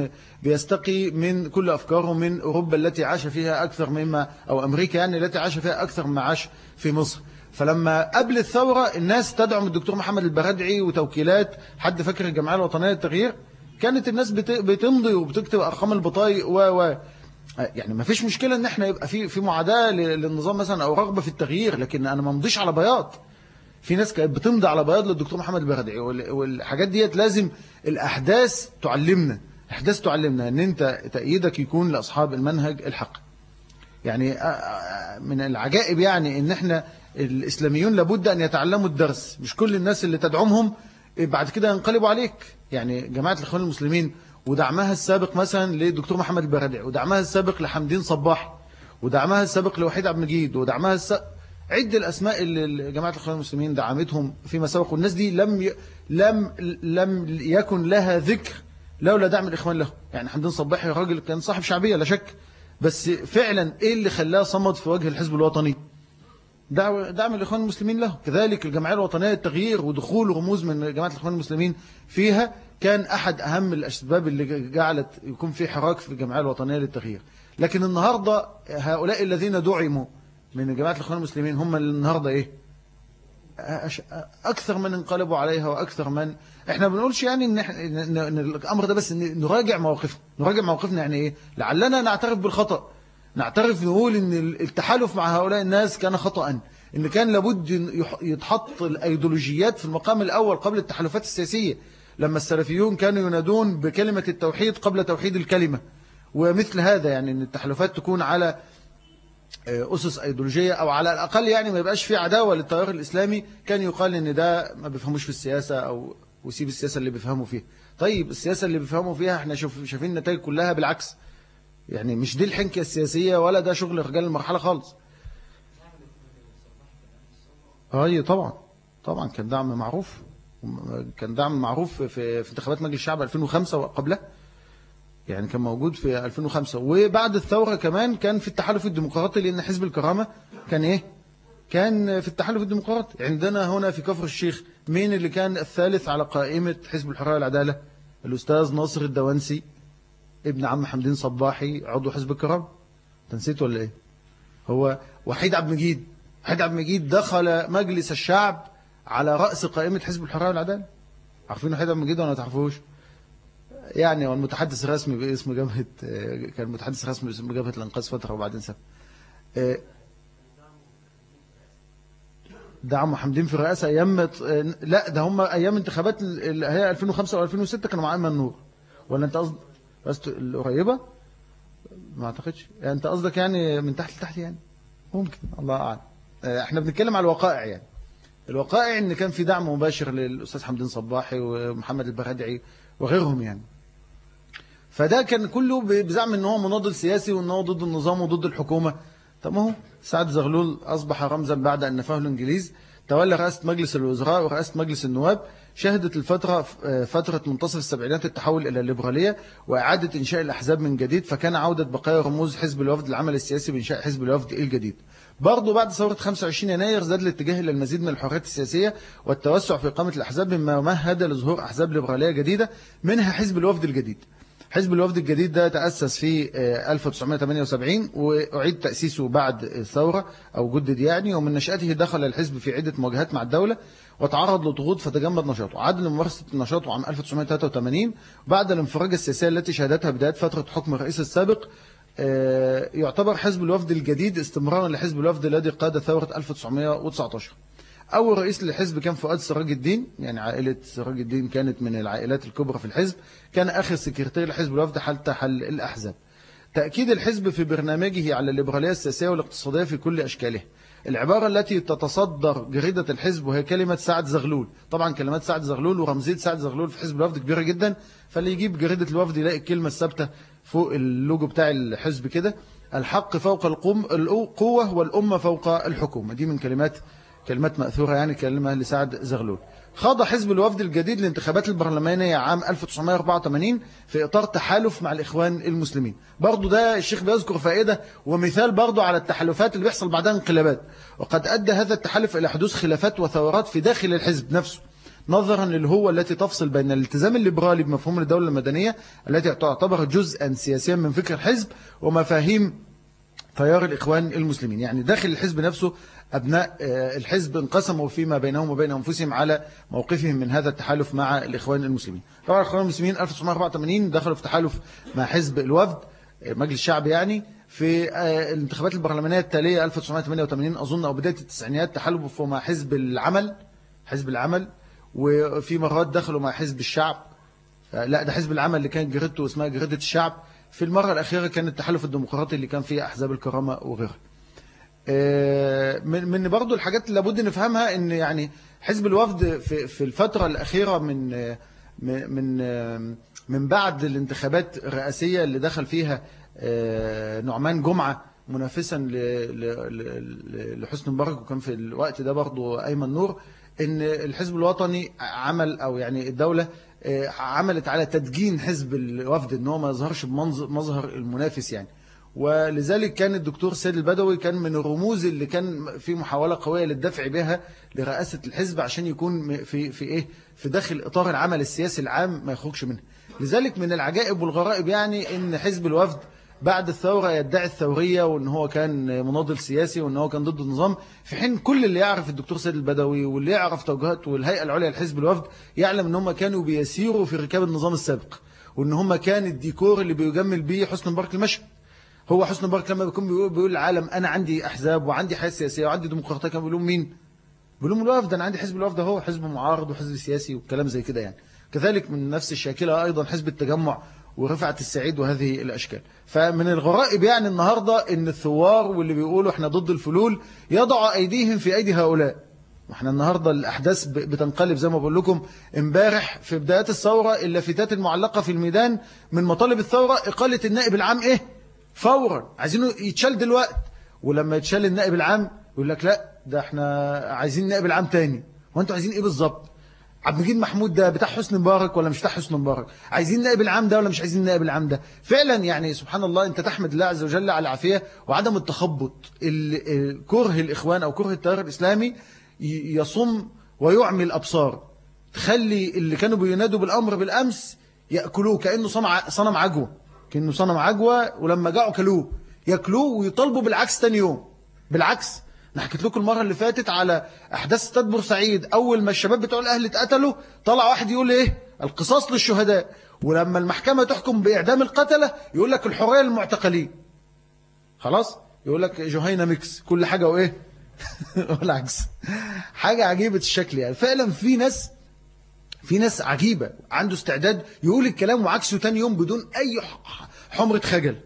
بيستقي من كل أفكاره من أوروبا التي عاش فيها أكثر مما أو أمريكا يعني التي عاش فيها أكثر مما عاش في مصر. فلما قبل الثورة الناس تدعم الدكتور محمد البرادعي وتوكيلات حد فاكر الجمعية الوطنية للتغيير كانت الناس بتمضي وبتكتب أرقام البطايق و و يعني ما فيش مشكلة إن إحنا يبقى في في معاداة للنظام مثلا أو رغبة في التغيير لكن أنا ما مضيش على بياض. في ناس كانت بتمضي على بياض للدكتور محمد البغدادي والحاجات ديت لازم الأحداث تعلمنا. الأحداث تعلمنا أن أنت تأييدك يكون لأصحاب المنهج الحق. يعني من العجائب يعني أن إحنا الإسلاميون لابد أن يتعلموا الدرس. مش كل الناس اللي تدعمهم بعد كده ينقلبوا عليك. يعني جماعة الإخوان المسلمين ودعمها السابق مثلا للدكتور محمد البغدادي ودعمها السابق لحمدين صباح ودعمها السابق لوحيد عبد المجيد ودعمها السابق عد الأسماء اللي جماعة الإخوان المسلمين دعمتهم فيما سبق والناس دي لم ي... لم لم يكن لها ذكر لولا دعم الإخوان له يعني حمدين صباحي راجل كان صاحب شعبية لا شك. بس فعلا إيه اللي خلاه صمد في وجه الحزب الوطني؟ دعم الإخوان المسلمين له كذلك الجمعية الوطنية التغيير ودخول رموز من جماعة الإخوان المسلمين فيها كان أحد أهم الأسباب اللي جعلت يكون في حراك في الجمعية الوطنية للتغيير. لكن النهاردة هؤلاء الذين دعموا من جماعة الإخوان المسلمين هم النهاردة إيه؟ أكثر من انقلبوا عليها وأكثر من إحنا بنقولش يعني إن, إن, إن الأمر ده بس نراجع مواقفنا. نراجع مواقفنا يعني إيه؟ لعلنا نعترف بالخطأ. نعترف نقول إن التحالف مع هؤلاء الناس كان خطأ. إن كان لابد يتحط الأيديولوجيات في المقام الأول قبل التحالفات السياسية. لما السلفيون كانوا ينادون بكلمة التوحيد قبل توحيد الكلمة. ومثل هذا يعني أن التحالفات تكون على أسس أيديولوجية أو على الأقل يعني ما يبقاش في عداوة للتيار الإسلامي. كان يقال إن ده ما بيفهموش في السياسة أو وسيب السياسة اللي بيفهموا فيها. طيب السياسة اللي بيفهموا فيها إحنا شوف شايفين النتائج كلها بالعكس. يعني مش دي الحنكة السياسية ولا ده شغل رجال المرحلة خالص. أي طبعا. طبعا كان دعم معروف. كان دعم معروف في, في انتخابات مجلس الشعب 2005 وقبله يعني كان موجود في 2005 وبعد الثورة كمان كان في التحالف الديمقراطي لأن حزب الكرامة كان إيه؟ كان في التحالف الديمقراطي. عندنا هنا في كفر الشيخ مين اللي كان الثالث على قائمة حزب الحرية والعدالة؟ الأستاذ ناصر الدوانسي ابن عم حمدين صباحي عضو حزب الكرامة. تنسيت ولا إيه؟ هو وحيد عبد المجيد. وحيد عبد المجيد دخل مجلس الشعب على رأس قائمة حزب الحرية والعدالة. عارفين وحيد عبد المجيد ولا تعرفوش؟ يعني هو المتحدث الرسمي باسم جبهة كان المتحدث الرسمي باسم جبهة الأنقاذ فترة وبعدين ساب. دعموا حمدين في الرئاسة أيام لا ده هم أيام انتخابات اللي هي 2005 و2006 كانوا مع أيمن نور. ولا أنت قصد بس القريبة؟ ما أعتقدش. يعني أنت قصدك يعني من تحت لتحت يعني؟ ممكن الله أعلم. إحنا بنتكلم على الوقائع يعني. الوقائع إن كان في دعم مباشر للأستاذ حمدين صباحي ومحمد البغدعي وغيرهم يعني. فده كان كله بزعم إن هو مناضل سياسي وإن هو ضد النظام وضد الحكومة. طب ما هو سعد زغلول أصبح رمزا بعد أن نفاه الإنجليز تولى رئاسة مجلس الوزراء ورئاسة مجلس النواب شهدت الفترة فترة منتصف السبعينات التحول إلى الليبرالية وإعادة إنشاء الأحزاب من جديد فكان عودة بقايا رموز حزب الوفد العمل السياسي بإنشاء حزب الوفد الجديد. برضه بعد ثورة 25 يناير زاد الاتجاه إلى المزيد من الحريات السياسية والتوسع في إقامة الأحزاب مما مهد لظهور أحزاب ليبرالية جديدة منها حزب الوفد الجديد. حزب الوفد الجديد ده تأسس في 1978 آه، وأعيد تأسيسه بعد الثورة أو جدد يعني ومن نشأته دخل الحزب في عدة مواجهات مع الدولة وتعرض لضغوط فتجمد نشاطه. عاد لممارسة نشاطه عام 1983 بعد الانفراجة السياسية التي شهدتها بداية فترة حكم الرئيس السابق يعتبر حزب الوفد الجديد استمرارا لحزب الوفد الذي قاد ثورة 1919 أول رئيس للحزب كان فؤاد سراج الدين يعني عائلة سراج الدين كانت من العائلات الكبرى في الحزب كان آخر سكرتير لحزب الوفد حتى حل الأحزاب. تأكيد الحزب في برنامجه على الليبرالية السياسية والاقتصادية في كل أشكالها العبارة التي تتصدر جريدة الحزب وهي كلمة سعد زغلول. طبعا كلمات سعد زغلول ورمزية سعد زغلول في حزب الوفد كبيرة جدا فاللي يجيب جريدة الوفد يلاقي الكلمة الثابتة فوق اللوجو بتاع الحزب كده الحق فوق القوة والأمة فوق الحكومة. دي من كلمات كلمات مأثورة يعني كلمة لسعد زغلول. خاض حزب الوفد الجديد لانتخابات البرلمانية عام 1984 في إطار تحالف مع الإخوان المسلمين. برضو ده الشيخ بيذكر فائدة ومثال برضو على التحالفات اللي بيحصل بعدها انقلابات. وقد أدى هذا التحالف إلى حدوث خلافات وثورات في داخل الحزب نفسه. نظرا للهوة التي تفصل بين الالتزام الليبرالي بمفهوم الدولة المدنية التي تعتبر جزءا سياسيا من فكر الحزب ومفاهيم تيار الإخوان المسلمين. يعني داخل الحزب نفسه أبناء آه، الحزب انقسموا فيما بينهم وبين أنفسهم على موقفهم من هذا التحالف مع الإخوان المسلمين. طبعا الإخوان المسلمين 1984 دخلوا في تحالف مع حزب الوفد آه، مجلس الشعب يعني في آه، الانتخابات البرلمانية التالية 1988 أظن أو بداية التسعينيات تحالفوا مع حزب العمل حزب العمل وفي مرات دخلوا مع حزب الشعب. لا ده حزب العمل اللي كانت جريدته اسمها جريدة الشعب. في المرة الأخيرة كان التحالف الديمقراطي اللي كان فيه أحزاب الكرامة وغيرها. آه، من من برضه الحاجات اللي لابد نفهمها إن يعني حزب الوفد في في الفترة الأخيرة من من من بعد الانتخابات الرئاسية اللي دخل فيها آه، نعمان جمعة منافسا لحسن مبارك وكان في الوقت ده برضه أيمن نور إن الحزب الوطني عمل أو يعني الدولة آه، عملت على تدجين حزب الوفد إن هو ما يظهرش بمظهر المنافس يعني. ولذلك كان الدكتور سيد البدوي كان من الرموز اللي كان في محاولة قوية للدفع بها لرئاسة الحزب عشان يكون في في إيه؟ في داخل إطار العمل السياسي العام ما يخرجش منه لذلك من العجائب والغرائب يعني إن حزب الوفد بعد الثورة يدعي الثورية وإن هو كان مناضل سياسي وإن هو كان ضد النظام في حين كل اللي يعرف الدكتور سيد البدوي واللي يعرف توجهات والهيئة العليا لحزب الوفد يعلم إن هم كانوا بيسيروا في ركاب النظام السابق وإن هم كان الديكور اللي بيجمل بيه حسن مبارك المشهد. هو حسن مبارك لما بيكون بيقول, بيقول العالم أنا عندي أحزاب وعندي حياة سياسية وعندي ديمقراطية كانوا بيقولون مين؟ بيقولون الوفد أنا عندي حزب الوفد هو حزب معارض وحزب سياسي والكلام زي كده يعني. كذلك من نفس الشاكلة أيضا حزب التجمع ورفعت السعيد وهذه الأشكال. فمن الغرائب يعني النهاردة إن الثوار واللي بيقولوا إحنا ضد الفلول يضعوا أيديهم في أيدي هؤلاء. وإحنا النهاردة الأحداث بتنقلب زي ما بقول لكم امبارح في بدايات الثورة اللافتات المعلقة في الميدان من مطالب الثورة إقالة النائب العام إيه؟ فورا. عايزينه يتشال دلوقتي ولما يتشال النائب العام يقول لك لا ده إحنا عايزين نائب العام تاني. وأنتوا عايزين إيه بالظبط؟ عبد المجيد محمود ده بتاع حسن مبارك ولا مش بتاع حسن مبارك؟ عايزين نائب العام ده ولا مش عايزين نائب العام ده؟ فعلا يعني سبحان الله انت تحمد الله عز وجل على العافية وعدم التخبط. كره الإخوان أو كره التيار الإسلامي يصم ويعمي الابصار تخلي اللي كانوا بينادوا بالأمر بالأمس يأكلوه كأنه صنم عجوة. كأنه صنم عجوة ولما جاعوا كلوه. ياكلوه ويطالبوا بالعكس تاني يوم. بالعكس. أنا حكيت لكم المرة اللي فاتت على أحداث استاد بورسعيد أول ما الشباب بتوع الأهل اتقتلوا طلع واحد يقول إيه؟ القصاص للشهداء. ولما المحكمة تحكم بإعدام القتلة يقول لك الحرية للمعتقلين. خلاص؟ يقول لك جهينة ميكس. كل حاجة وإيه؟ [laughs] والعكس. حاجة عجيبة الشكل يعني. فعلا في ناس في ناس عجيبة عنده استعداد يقول الكلام وعكسه تاني يوم بدون أي حمرة خجل.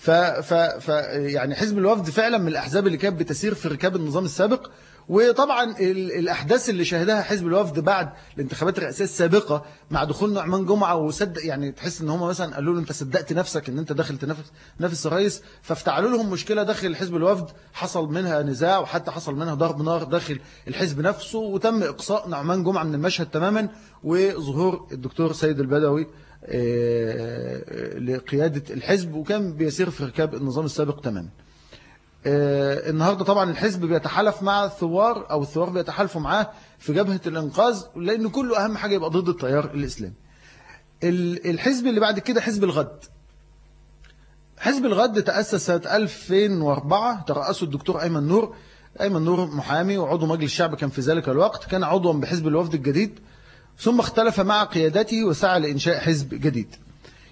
ف ف ف يعني حزب الوفد فعلا من الأحزاب اللي كانت بتسير في ركاب النظام السابق وطبعا الأحداث اللي شهدها حزب الوفد بعد الانتخابات الرئاسية السابقة مع دخول نعمان جمعة وصدق يعني تحس إن هم مثلا قالوا له أنت صدقت نفسك إن أنت داخل تنافس نفس الرئيس فافتعلوا لهم مشكلة داخل حزب الوفد حصل منها نزاع وحتى حصل منها ضرب نار داخل الحزب نفسه وتم إقصاء نعمان جمعة من المشهد تماما وظهور الدكتور سيد البدوي لقيادة الحزب وكان بيسير في ركاب النظام السابق تماما. آه، النهاردة طبعا الحزب بيتحالف مع الثوار أو الثوار بيتحالفوا معاه في جبهة الإنقاذ لأن كله أهم حاجة يبقى ضد التيار الإسلامي. الحزب اللي بعد كده حزب الغد. حزب الغد تأسس سنة 2004 ترأسه الدكتور أيمن نور. أيمن نور محامي وعضو مجلس الشعب كان في ذلك الوقت كان عضوا بحزب الوفد الجديد. ثم اختلف مع قيادته وسعى لإنشاء حزب جديد.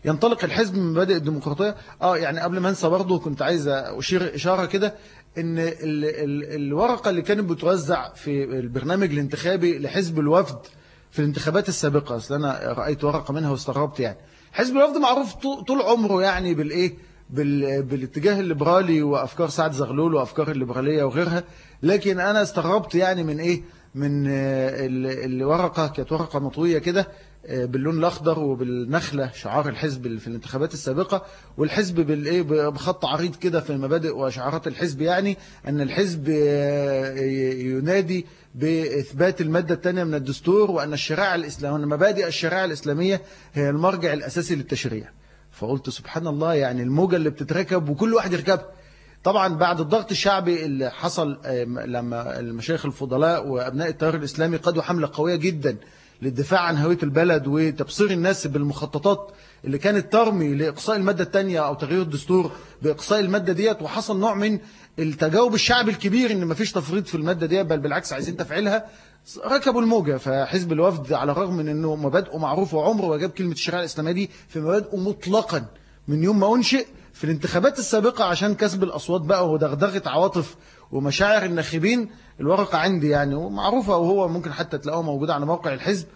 ينطلق الحزب من مبادئ الديمقراطية. آه يعني قبل ما انسى برضه كنت عايز أشير إشارة كده إن ال ال الورقة اللي كانت بتوزع في البرنامج الانتخابي لحزب الوفد في الانتخابات السابقة أصل أنا رأيت ورقة منها واستغربت يعني. حزب الوفد معروف طول عمره يعني بالإيه؟ بال... بالاتجاه الليبرالي وأفكار سعد زغلول وأفكار الليبرالية وغيرها. لكن أنا استغربت يعني من إيه؟ من الورقة كانت ورقة مطوية كده آه، باللون الأخضر وبالنخلة شعار الحزب في الانتخابات السابقة والحزب بالإيه بخط عريض كده في مبادئ وشعارات الحزب يعني أن الحزب آه، ينادي بإثبات المادة الثانية من الدستور وأن الشريعة الإسلامية مبادئ الشريعة الإسلامية هي المرجع الأساسي للتشريع. فقلت سبحان الله يعني الموجة اللي بتتركب وكل واحد يركبها. طبعا بعد الضغط الشعبي اللي حصل لما المشايخ الفضلاء وأبناء التيار الإسلامي قدوا حملة قوية جدا للدفاع عن هوية البلد وتبصير الناس بالمخططات اللي كانت ترمي لإقصاء المادة الثانية أو تغيير الدستور بإقصاء المادة ديت وحصل نوع من التجاوب الشعبي الكبير إن مفيش تفريط في المادة ديت بل بالعكس عايزين تفعيلها. ركبوا الموجة فحزب الوفد على الرغم من أنه مبادئه معروفة وعمره وجاب كلمة الشريعة الإسلامية دي في مبادئه مطلقا من يوم ما أنشئ في الانتخابات السابقة عشان كسب الأصوات بقى ودغدغة عواطف ومشاعر الناخبين الورقة عندي يعني ومعروفة وهو ممكن حتى تلاقوها موجودة على موقع الحزب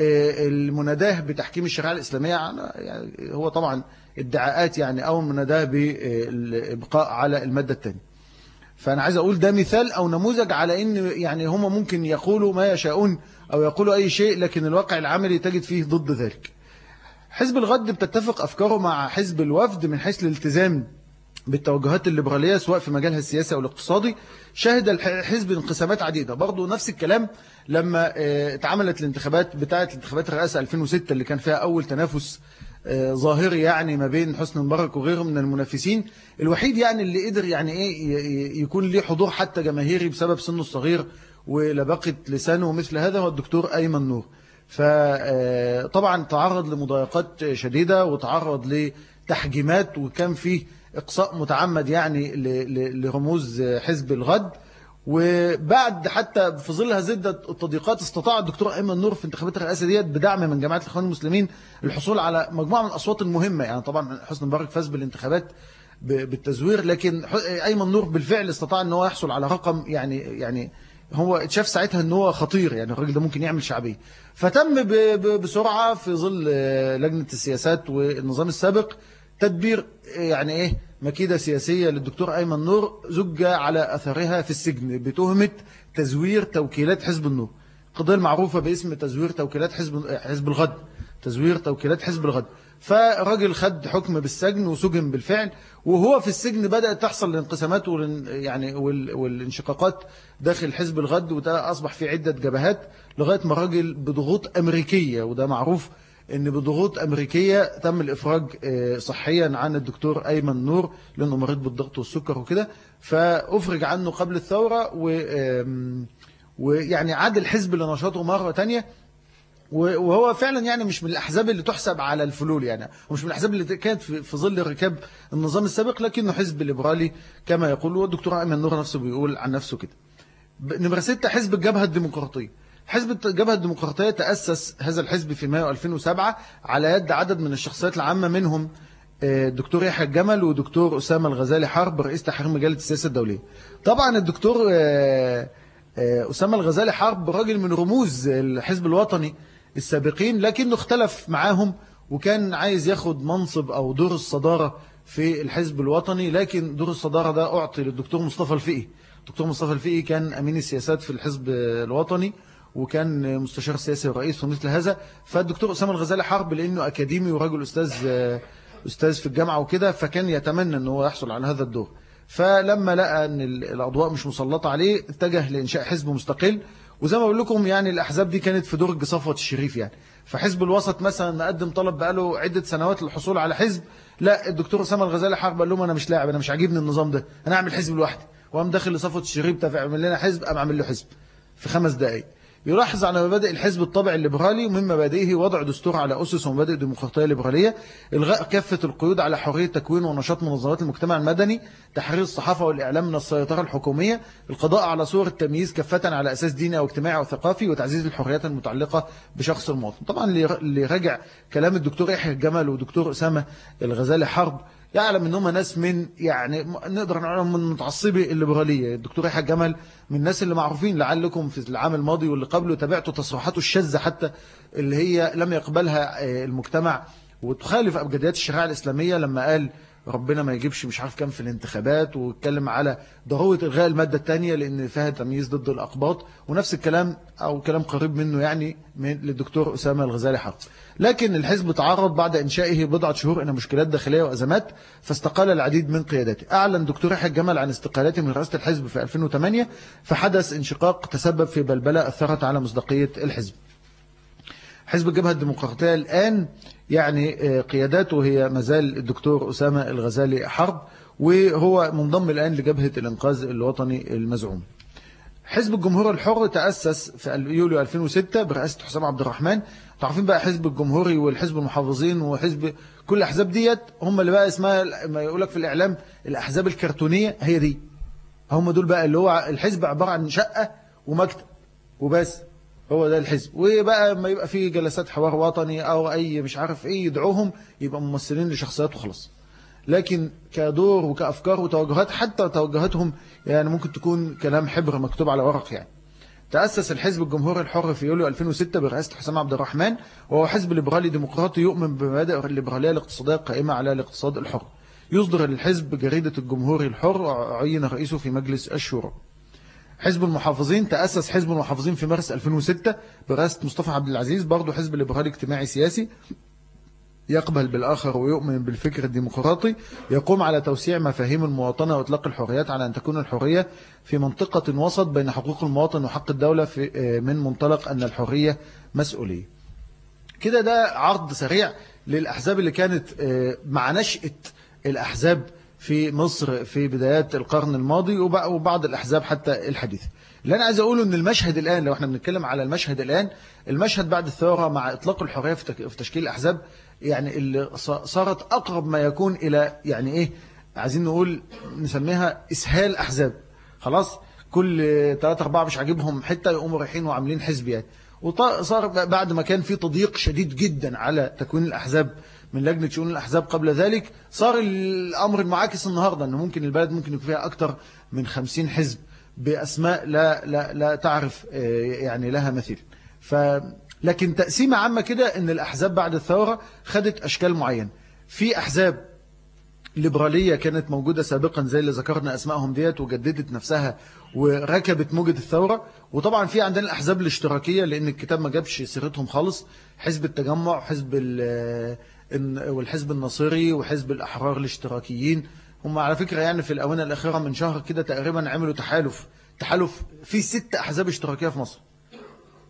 آه، المناداه بتحكيم الشريعة الإسلامية يعني هو طبعا ادعاءات يعني أو المناداه بالإبقاء على المادة الثانية فأنا عايز أقول ده مثال أو نموذج على إن يعني هم ممكن يقولوا ما يشاءون أو يقولوا أي شيء لكن الواقع العملي تجد فيه ضد ذلك. حزب الغد بتتفق أفكاره مع حزب الوفد من حيث الالتزام بالتوجهات الليبرالية سواء في مجالها السياسي أو الاقتصادي. شهد الحزب انقسامات عديدة. برضو نفس الكلام لما آه، اتعملت الانتخابات بتاعة انتخابات الرئاسة 2006 اللي كان فيها أول تنافس آه، ظاهري يعني ما بين حسن مبارك وغيره من المنافسين. الوحيد يعني اللي قدر يعني إيه يكون ليه حضور حتى جماهيري بسبب سنه الصغير ولبقت لسانه مثل هذا هو الدكتور أيمن نور. فطبعا تعرض لمضايقات شديدة وتعرض لتحجيمات وكان فيه إقصاء متعمد يعني لرموز حزب الغد. وبعد حتى في ظل هذه التضييقات استطاع الدكتور أيمن نور في انتخابات الرئاسة ديت بدعم من جماعة الإخوان المسلمين الحصول على مجموعة من الأصوات المهمة. يعني طبعا حسن مبارك فاز بالانتخابات بالتزوير لكن أيمن نور بالفعل استطاع أن هو يحصل على رقم يعني يعني هو اتشاف ساعتها إن هو خطير يعني الراجل ده ممكن يعمل شعبية. فتم بسرعة في ظل آه، لجنة السياسات والنظام السابق تدبير آه، يعني إيه مكيدة سياسية للدكتور أيمن نور زج على أثرها في السجن بتهمة تزوير توكيلات حزب النور. قضية المعروفة باسم تزوير توكيلات حزب حزب الغد. تزوير توكيلات حزب الغد. فراجل خد حكم بالسجن وسجن بالفعل وهو في السجن بدأت تحصل الانقسامات يعني والانشقاقات داخل حزب الغد وده أصبح في عدة جبهات لغاية ما الراجل بضغوط أمريكية وده معروف إن بضغوط أمريكية تم الإفراج آه، صحيا عن الدكتور أيمن نور لأنه مريض بالضغط والسكر وكده فأفرج عنه قبل الثورة ويعني عاد الحزب لنشاطه مرة تانية وهو فعلا يعني مش من الأحزاب اللي تحسب على الفلول يعني ومش من الأحزاب اللي كانت في ظل ركاب النظام السابق لكنه حزب ليبرالي كما يقول والدكتور أيمن نور نفسه بيقول عن نفسه كده. نمرة ستة حزب الجبهة الديمقراطية. حزب الجبهة الديمقراطية تأسس هذا الحزب في مايو 2007 على يد عدد من الشخصيات العامة منهم الدكتور آه، يحيى الجمل ودكتور أسامة الغزالي حرب رئيس تحرير مجلة السياسة الدولية. طبعا الدكتور آه، آه، أسامة الغزالي حرب راجل من رموز الحزب الوطني السابقين لكنه اختلف معاهم وكان عايز ياخد منصب أو دور الصدارة في الحزب الوطني لكن دور الصدارة ده أعطي للدكتور مصطفى الفقي. الدكتور مصطفى الفقي كان أمين السياسات في الحزب الوطني وكان مستشار سياسي ورئيس في مثل هذا. فالدكتور أسامة الغزالي حرب لأنه أكاديمي ورجل أستاذ أستاذ في الجامعة وكده فكان يتمنى أنه يحصل على هذا الدور. فلما لقى أن الأضواء مش مسلطة عليه اتجه لإنشاء حزب مستقل وزي ما بقول لكم يعني الأحزاب دي كانت في درج صفوة الشريف يعني. فحزب الوسط مثلا مقدم طلب بقاله عدة سنوات للحصول على حزب. لا الدكتور أسامة الغزالي حرب قال لهم أنا مش لاعب أنا مش عاجبني النظام ده. أنا أعمل حزب لوحدي. وقام داخل لصفوة الشريف تفع عمل لنا حزب أم عمل له حزب. في خمس دقائق يلاحظ على مبادئ الحزب الطبع الليبرالي ومن مبادئه وضع دستور على أسس ومبادئ ديمقراطية ليبرالية إلغاء كافة القيود على حرية تكوين ونشاط منظمات المجتمع المدني تحرير الصحافة والإعلام من السيطرة الحكومية القضاء على صور التمييز كافة على أساس ديني أو اجتماعي أو ثقافي وتعزيز الحريات المتعلقة بشخص المواطن طبعا اللي راجع كلام الدكتور يحيى الجمل ودكتور أسامة الغزالي حرب يعلم ان هم ناس من يعني نقدر نعلم من متعصبي الليبراليه الدكتور يحيى جمل من الناس اللي معروفين لعلكم في العام الماضي واللي قبله تابعتوا تصريحاته الشاذة حتى اللي هي لم يقبلها آه، المجتمع. وتخالف أبجديات الشريعة الإسلامية لما قال ربنا ما يجيبش مش عارف كام في الانتخابات واتكلم على ضرورة إلغاء المادة الثانية لأن فيها تمييز ضد الأقباط ونفس الكلام أو كلام قريب منه يعني من للدكتور أسامة الغزالي حق لكن الحزب تعرض بعد إنشائه بضعة شهور إلى مشكلات داخلية وأزمات فاستقال العديد من قياداته. أعلن دكتور يحيى الجمل عن استقالته من رئاسة الحزب في 2008 فحدث انشقاق تسبب في بلبلة أثرت على مصداقية الحزب. حزب الجبهة الديمقراطية الآن يعني آه، قياداته هي مازال الدكتور أسامة الغزالي حرب وهو منضم الآن لجبهة الإنقاذ الوطني المزعوم. حزب الجمهور الحر تأسس في يوليو 2006 برئاسة حسام عبد الرحمن. تعرفين بقى حزب الجمهوري والحزب المحافظين وحزب كل الأحزاب ديت هم اللي بقى اسمها ما يقولك في الإعلام الأحزاب الكرتونية هي دي. هم دول بقى اللي هو الحزب عبارة عن شقة ومكتب وبس. هو ده الحزب. وبقى ما يبقى فيه جلسات حوار وطني أو أي مش عارف إيه يدعوهم يبقى ممثلين لشخصيات وخلاص. لكن كدور وكأفكار وتوجهات حتى توجهاتهم يعني ممكن تكون كلام حبر مكتوب على ورق يعني. تأسس الحزب الجمهوري الحر في يوليو 2006 برئاسة حسام عبد الرحمن وهو حزب ليبرالي ديمقراطي يؤمن بمبادئ الليبرالية الاقتصادية القائمة على الاقتصاد الحر. يصدر الحزب جريدة الجمهوري الحر عين رئيسه في مجلس الشورى. حزب المحافظين تأسس حزب المحافظين في مارس 2006 برئاسة مصطفى عبد العزيز برضه حزب ليبرالي اجتماعي سياسي يقبل بالآخر ويؤمن بالفكر الديمقراطي يقوم على توسيع مفاهيم المواطنة وإطلاق الحريات على أن تكون الحرية في منطقة وسط بين حقوق المواطن وحق الدولة في آه، من منطلق أن الحرية مسؤولية. كده ده عرض سريع للأحزاب اللي كانت آه، مع نشأة الأحزاب في مصر في بدايات القرن الماضي وبعض الأحزاب حتى الحديث. اللي أنا عايز أقوله أن المشهد الآن لو إحنا بنتكلم على المشهد الآن المشهد بعد الثورة مع إطلاق الحرية في تشكيل الأحزاب يعني اللي صارت أقرب ما يكون إلى يعني إيه عايزين نقول نسميها إسهال أحزاب. خلاص؟ كل 3 4 مش عاجبهم حتة يقوموا رايحين وعاملين حزب يعني. وصار بعد ما كان في تضييق شديد جدا على تكوين الأحزاب من لجنة شؤون الأحزاب قبل ذلك صار الأمر المعاكس النهاردة أنه ممكن البلد ممكن يكون فيها أكثر من خمسين حزب بأسماء لا, لا, لا تعرف آه، يعني لها مثيل. ف لكن تقسيمة عامة كده أن الأحزاب بعد الثورة خدت أشكال معينة. في أحزاب ليبرالية كانت موجودة سابقا زي اللي ذكرنا أسمائهم ديت وجددت نفسها وركبت موجة الثورة. وطبعا في عندنا الأحزاب الاشتراكية لأن الكتاب ما جابش سيرتهم خالص. حزب التجمع وحزب والحزب النصيري وحزب الأحرار الاشتراكيين هم على فكرة يعني في الأونة الأخيرة من شهر كده تقريبا عملوا تحالف تحالف في ست أحزاب اشتراكية في مصر.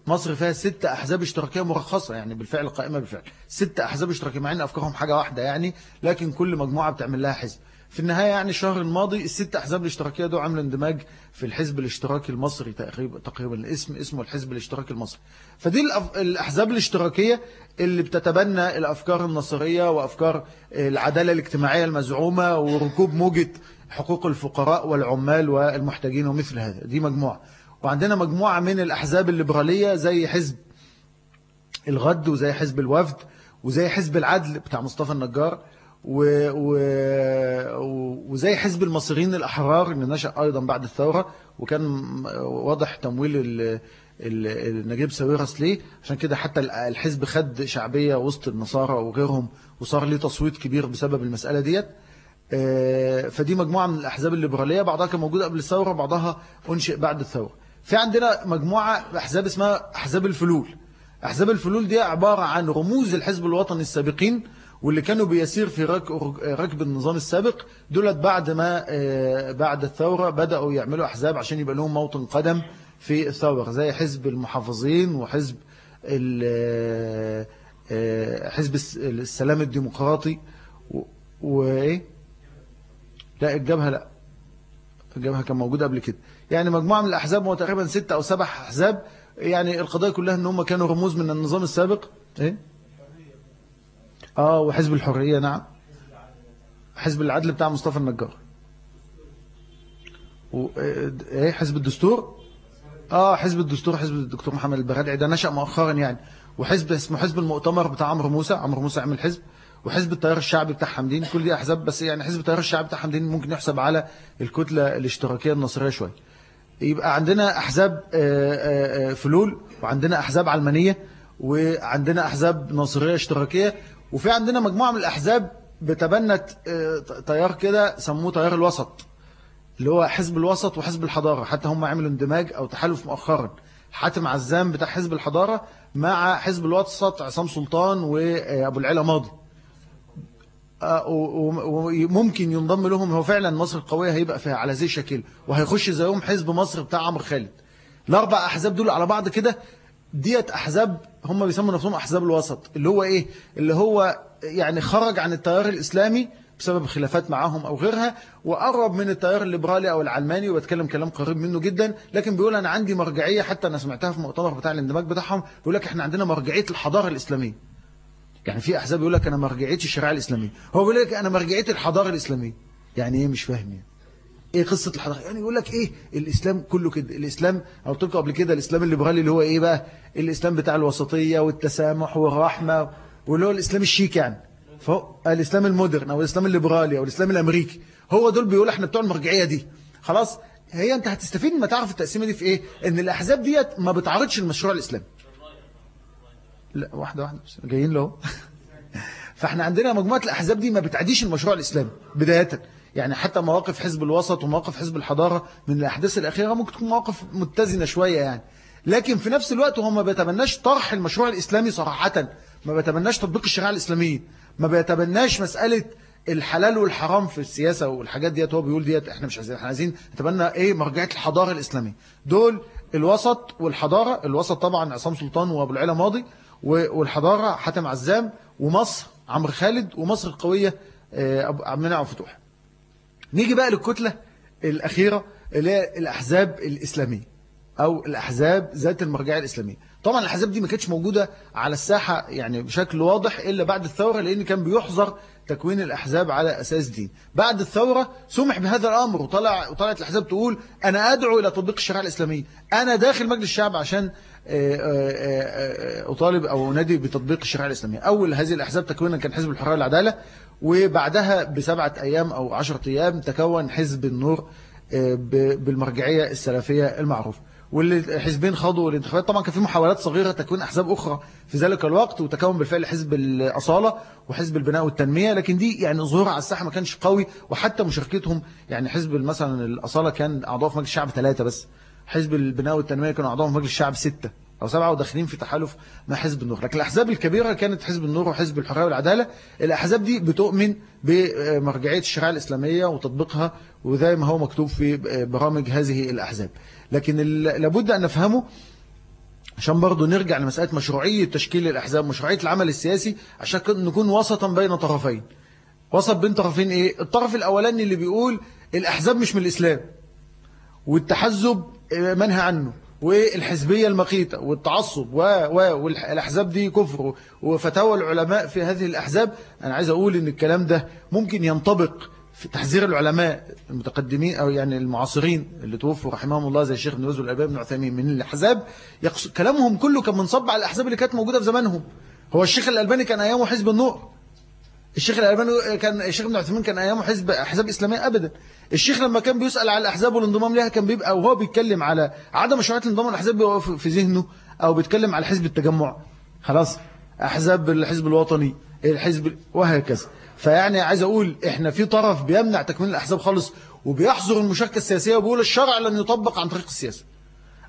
مصر فيها ست أحزاب اشتراكية مرخصة يعني بالفعل قائمة بالفعل. ست أحزاب اشتراكية مع أن أفكارهم حاجة واحدة يعني لكن كل مجموعة بتعمل لها حزب. في النهاية يعني الشهر الماضي الست أحزاب الاشتراكية دول عملوا اندماج في الحزب الاشتراكي المصري تقريبا تقريبا الاسم اسمه الحزب الاشتراكي المصري. فدي الأحزاب الاشتراكية اللي بتتبنى الأفكار النصرية وأفكار العدالة الاجتماعية المزعومة وركوب موجة حقوق الفقراء والعمال والمحتاجين ومثل هذا. دي مجموعة. وعندنا مجموعة من الأحزاب الليبرالية زي حزب الغد وزي حزب الوفد وزي حزب العدل بتاع مصطفى النجار. و... و... وزي حزب المصريين الأحرار اللي نشأ أيضا بعد الثورة وكان واضح تمويل ال... نجيب ساويرس ليه. عشان كده حتى الحزب خد شعبية وسط النصارى وغيرهم وصار ليه تصويت كبير بسبب المسألة ديت. آه، فدي مجموعة من الأحزاب الليبرالية بعضها كان موجودة قبل الثورة بعضها أنشئ بعد الثورة. في عندنا مجموعة أحزاب اسمها أحزاب الفلول. أحزاب الفلول دي عبارة عن رموز الحزب الوطني السابقين واللي كانوا بيسير في ركب النظام السابق دولت بعد ما آه، بعد الثورة بدأوا يعملوا أحزاب عشان يبقى لهم موطن قدم في الثورة زي حزب المحافظين وحزب آه، حزب السلام الديمقراطي وإيه؟ لا الجبهة لا. الجبهة كان موجودة قبل كده. يعني مجموعة من الأحزاب هو تقريبا ستة أو سبع أحزاب يعني القضايا كلها إن هم كانوا رموز من النظام السابق. إيه؟ آه وحزب الحرية نعم. حزب العدل بتاع مصطفى النجار. إيه حزب الدستور؟ آه حزب الدستور حزب الدكتور محمد البغادعي ده نشأ مؤخرا يعني. وحزب اسمه حزب المؤتمر بتاع عمرو موسى عمرو موسى عمل حزب. وحزب التيار الشعبي بتاع حمدين. كل دي أحزاب بس يعني حزب التيار الشعبي بتاع حمدين ممكن يحسب على الكتلة الاشتراكية النصرية شوية. يبقى عندنا أحزاب آه، آه، آه، فلول وعندنا أحزاب علمانية وعندنا أحزاب نصرية اشتراكية وفي عندنا مجموعة من الأحزاب بتبنت تيار كده سموه تيار الوسط اللي هو حزب الوسط وحزب الحضارة. حتى هم عملوا اندماج أو تحالف مؤخرا. حاتم عزام بتاع حزب الحضارة مع حزب الوسط عصام سلطان وأبو العلا ماضي. وممكن ينضم لهم. هو فعلا مصر القوية هيبقى فيها على زي شكل وهيخش زيهم حزب مصر بتاع عمرو خالد. الأربع أحزاب دول على بعض كده ديت أحزاب هم بيسموا نفسهم أحزاب الوسط اللي هو إيه؟ اللي هو يعني خرج عن التيار الإسلامي بسبب خلافات معاهم أو غيرها وقرب من التيار الليبرالي أو العلماني وبتكلم كلام قريب منه جدا لكن بيقول أنا عندي مرجعية حتى أنا سمعتها في مؤتمر بتاع الاندماج بتاعهم بيقول لك إحنا عندنا مرجعية الحضارة الإسلامية. يعني في أحزاب يقول لك أنا مرجعيتي الشريعة الإسلامية. هو بيقول لك أنا مرجعيتي الحضارة الإسلامية. يعني إيه مش فاهم يعني؟ إيه قصة الحضارة؟ يعني يقول لك إيه الإسلام كله كده الإسلام أو قلت لكم قبل كده الإسلام الليبرالي اللي هو إيه بقى؟ الإسلام بتاع الوسطية والتسامح والرحمة واللي هو الإسلام الشيك يعني. فهو الإسلام المودرن أو الإسلام الليبرالي أو الإسلام الأمريكي هو دول بيقول إحنا بتوع المرجعية دي. خلاص؟ هي أنت هتستفيد ما تعرف التقسيمة دي في إيه؟ إن الأحزاب ديت ما بتعرضش المشروع الإسلامي. لا واحدة واحدة بس جايين له [laughs] فإحنا عندنا مجموعة الأحزاب دي ما بتعديش المشروع الإسلامي بداية. يعني حتى مواقف حزب الوسط ومواقف حزب الحضارة من الأحداث الأخيرة ممكن تكون مواقف متزنة شوية يعني. لكن في نفس الوقت هم ما بيتبناش طرح المشروع الإسلامي صراحة. ما بيتبناش تطبيق الشريعة الإسلامية ما بيتبناش مسألة الحلال والحرام في السياسة والحاجات ديت هو بيقول ديت إحنا مش عايزين. إحنا عايزين نتبنى إيه؟ مرجعية الحضارة الإسلامية. دول الوسط والحضارة الوسط طبعا عصام سلطان وأبو العلا ماضي والحضارة حاتم عزام ومصر عمرو خالد ومصر القوية آه، عبد المنعم فتوح نيجي بقى للكتلة الأخيرة اللي هي الأحزاب الإسلامية أو الأحزاب ذات المرجعية الإسلامية. طبعا الأحزاب دي ما كانتش موجودة على الساحة يعني بشكل واضح إلا بعد الثورة لأن كان بيحظر تكوين الأحزاب على أساس دين. بعد الثورة سمح بهذا الأمر وطلع وطلعت الأحزاب تقول أنا أدعو إلى تطبيق الشريعة الإسلامية. أنا داخل مجلس الشعب عشان آه، آه، آه، أطالب أو أنادي بتطبيق الشريعة الإسلامية. أول هذه الأحزاب تكوينا كان حزب الحرية والعدالة وبعدها بسبعة أيام أو عشرة أيام تكون حزب النور بالمرجعية السلفية المعروفة والحزبين خاضوا الانتخابات طبعا كان في محاولات صغيرة تكوين أحزاب أخرى في ذلك الوقت وتكون بالفعل حزب الأصالة وحزب البناء والتنمية لكن دي يعني ظهور على الساحة ما كانش قوي وحتى مشاركتهم يعني حزب مثلا الأصالة كان أعضاء في مجلس الشعب ثلاثة بس حزب البناء والتنمية كانوا أعضاء في مجلس الشعب ستة. أو سبعة وداخلين في تحالف مع حزب النور. لكن الأحزاب الكبيرة كانت حزب النور وحزب الحرية والعدالة. الأحزاب دي بتؤمن بمرجعية الشريعة الإسلامية وتطبيقها وزي ما هو مكتوب في برامج هذه الأحزاب. لكن لابد أن نفهمه عشان برضو نرجع لمسألة مشروعية تشكيل الأحزاب مشروعية العمل السياسي عشان نكون وسطا بين طرفين. وسط بين طرفين إيه؟ الطرف الأولاني اللي بيقول الأحزاب مش من الإسلام والتحزب منهى عنه. والحزبية المقيتة والتعصب والأحزاب دي كفر. وفتاوى العلماء في هذه الأحزاب أنا عايز أقول إن الكلام ده ممكن ينطبق في تحذير العلماء المتقدمين أو يعني المعاصرين اللي توفوا رحمهم الله زي الشيخ ابن باز والألباب بن عثيمين. من الأحزاب كلامهم كله كان منصب على الأحزاب اللي كانت موجودة في زمانهم. هو الشيخ الألباني كان أيامه حزب النور الشيخ الألباني كان الشيخ ابن عثيمين كان أيامه حزب أحزاب إسلامية أبدا. الشيخ لما كان بيسأل على الأحزاب والانضمام لها كان بيبقى وهو بيتكلم على عدم مشروعية الانضمام الأحزاب في ذهنه أو بيتكلم على حزب التجمع. خلاص. أحزاب الحزب الوطني الحزب وهكذا. فيعني عايز أقول إحنا في طرف بيمنع تكوين الأحزاب خالص وبيحظر المشاركة السياسية وبيقول الشرع لن يطبق عن طريق السياسة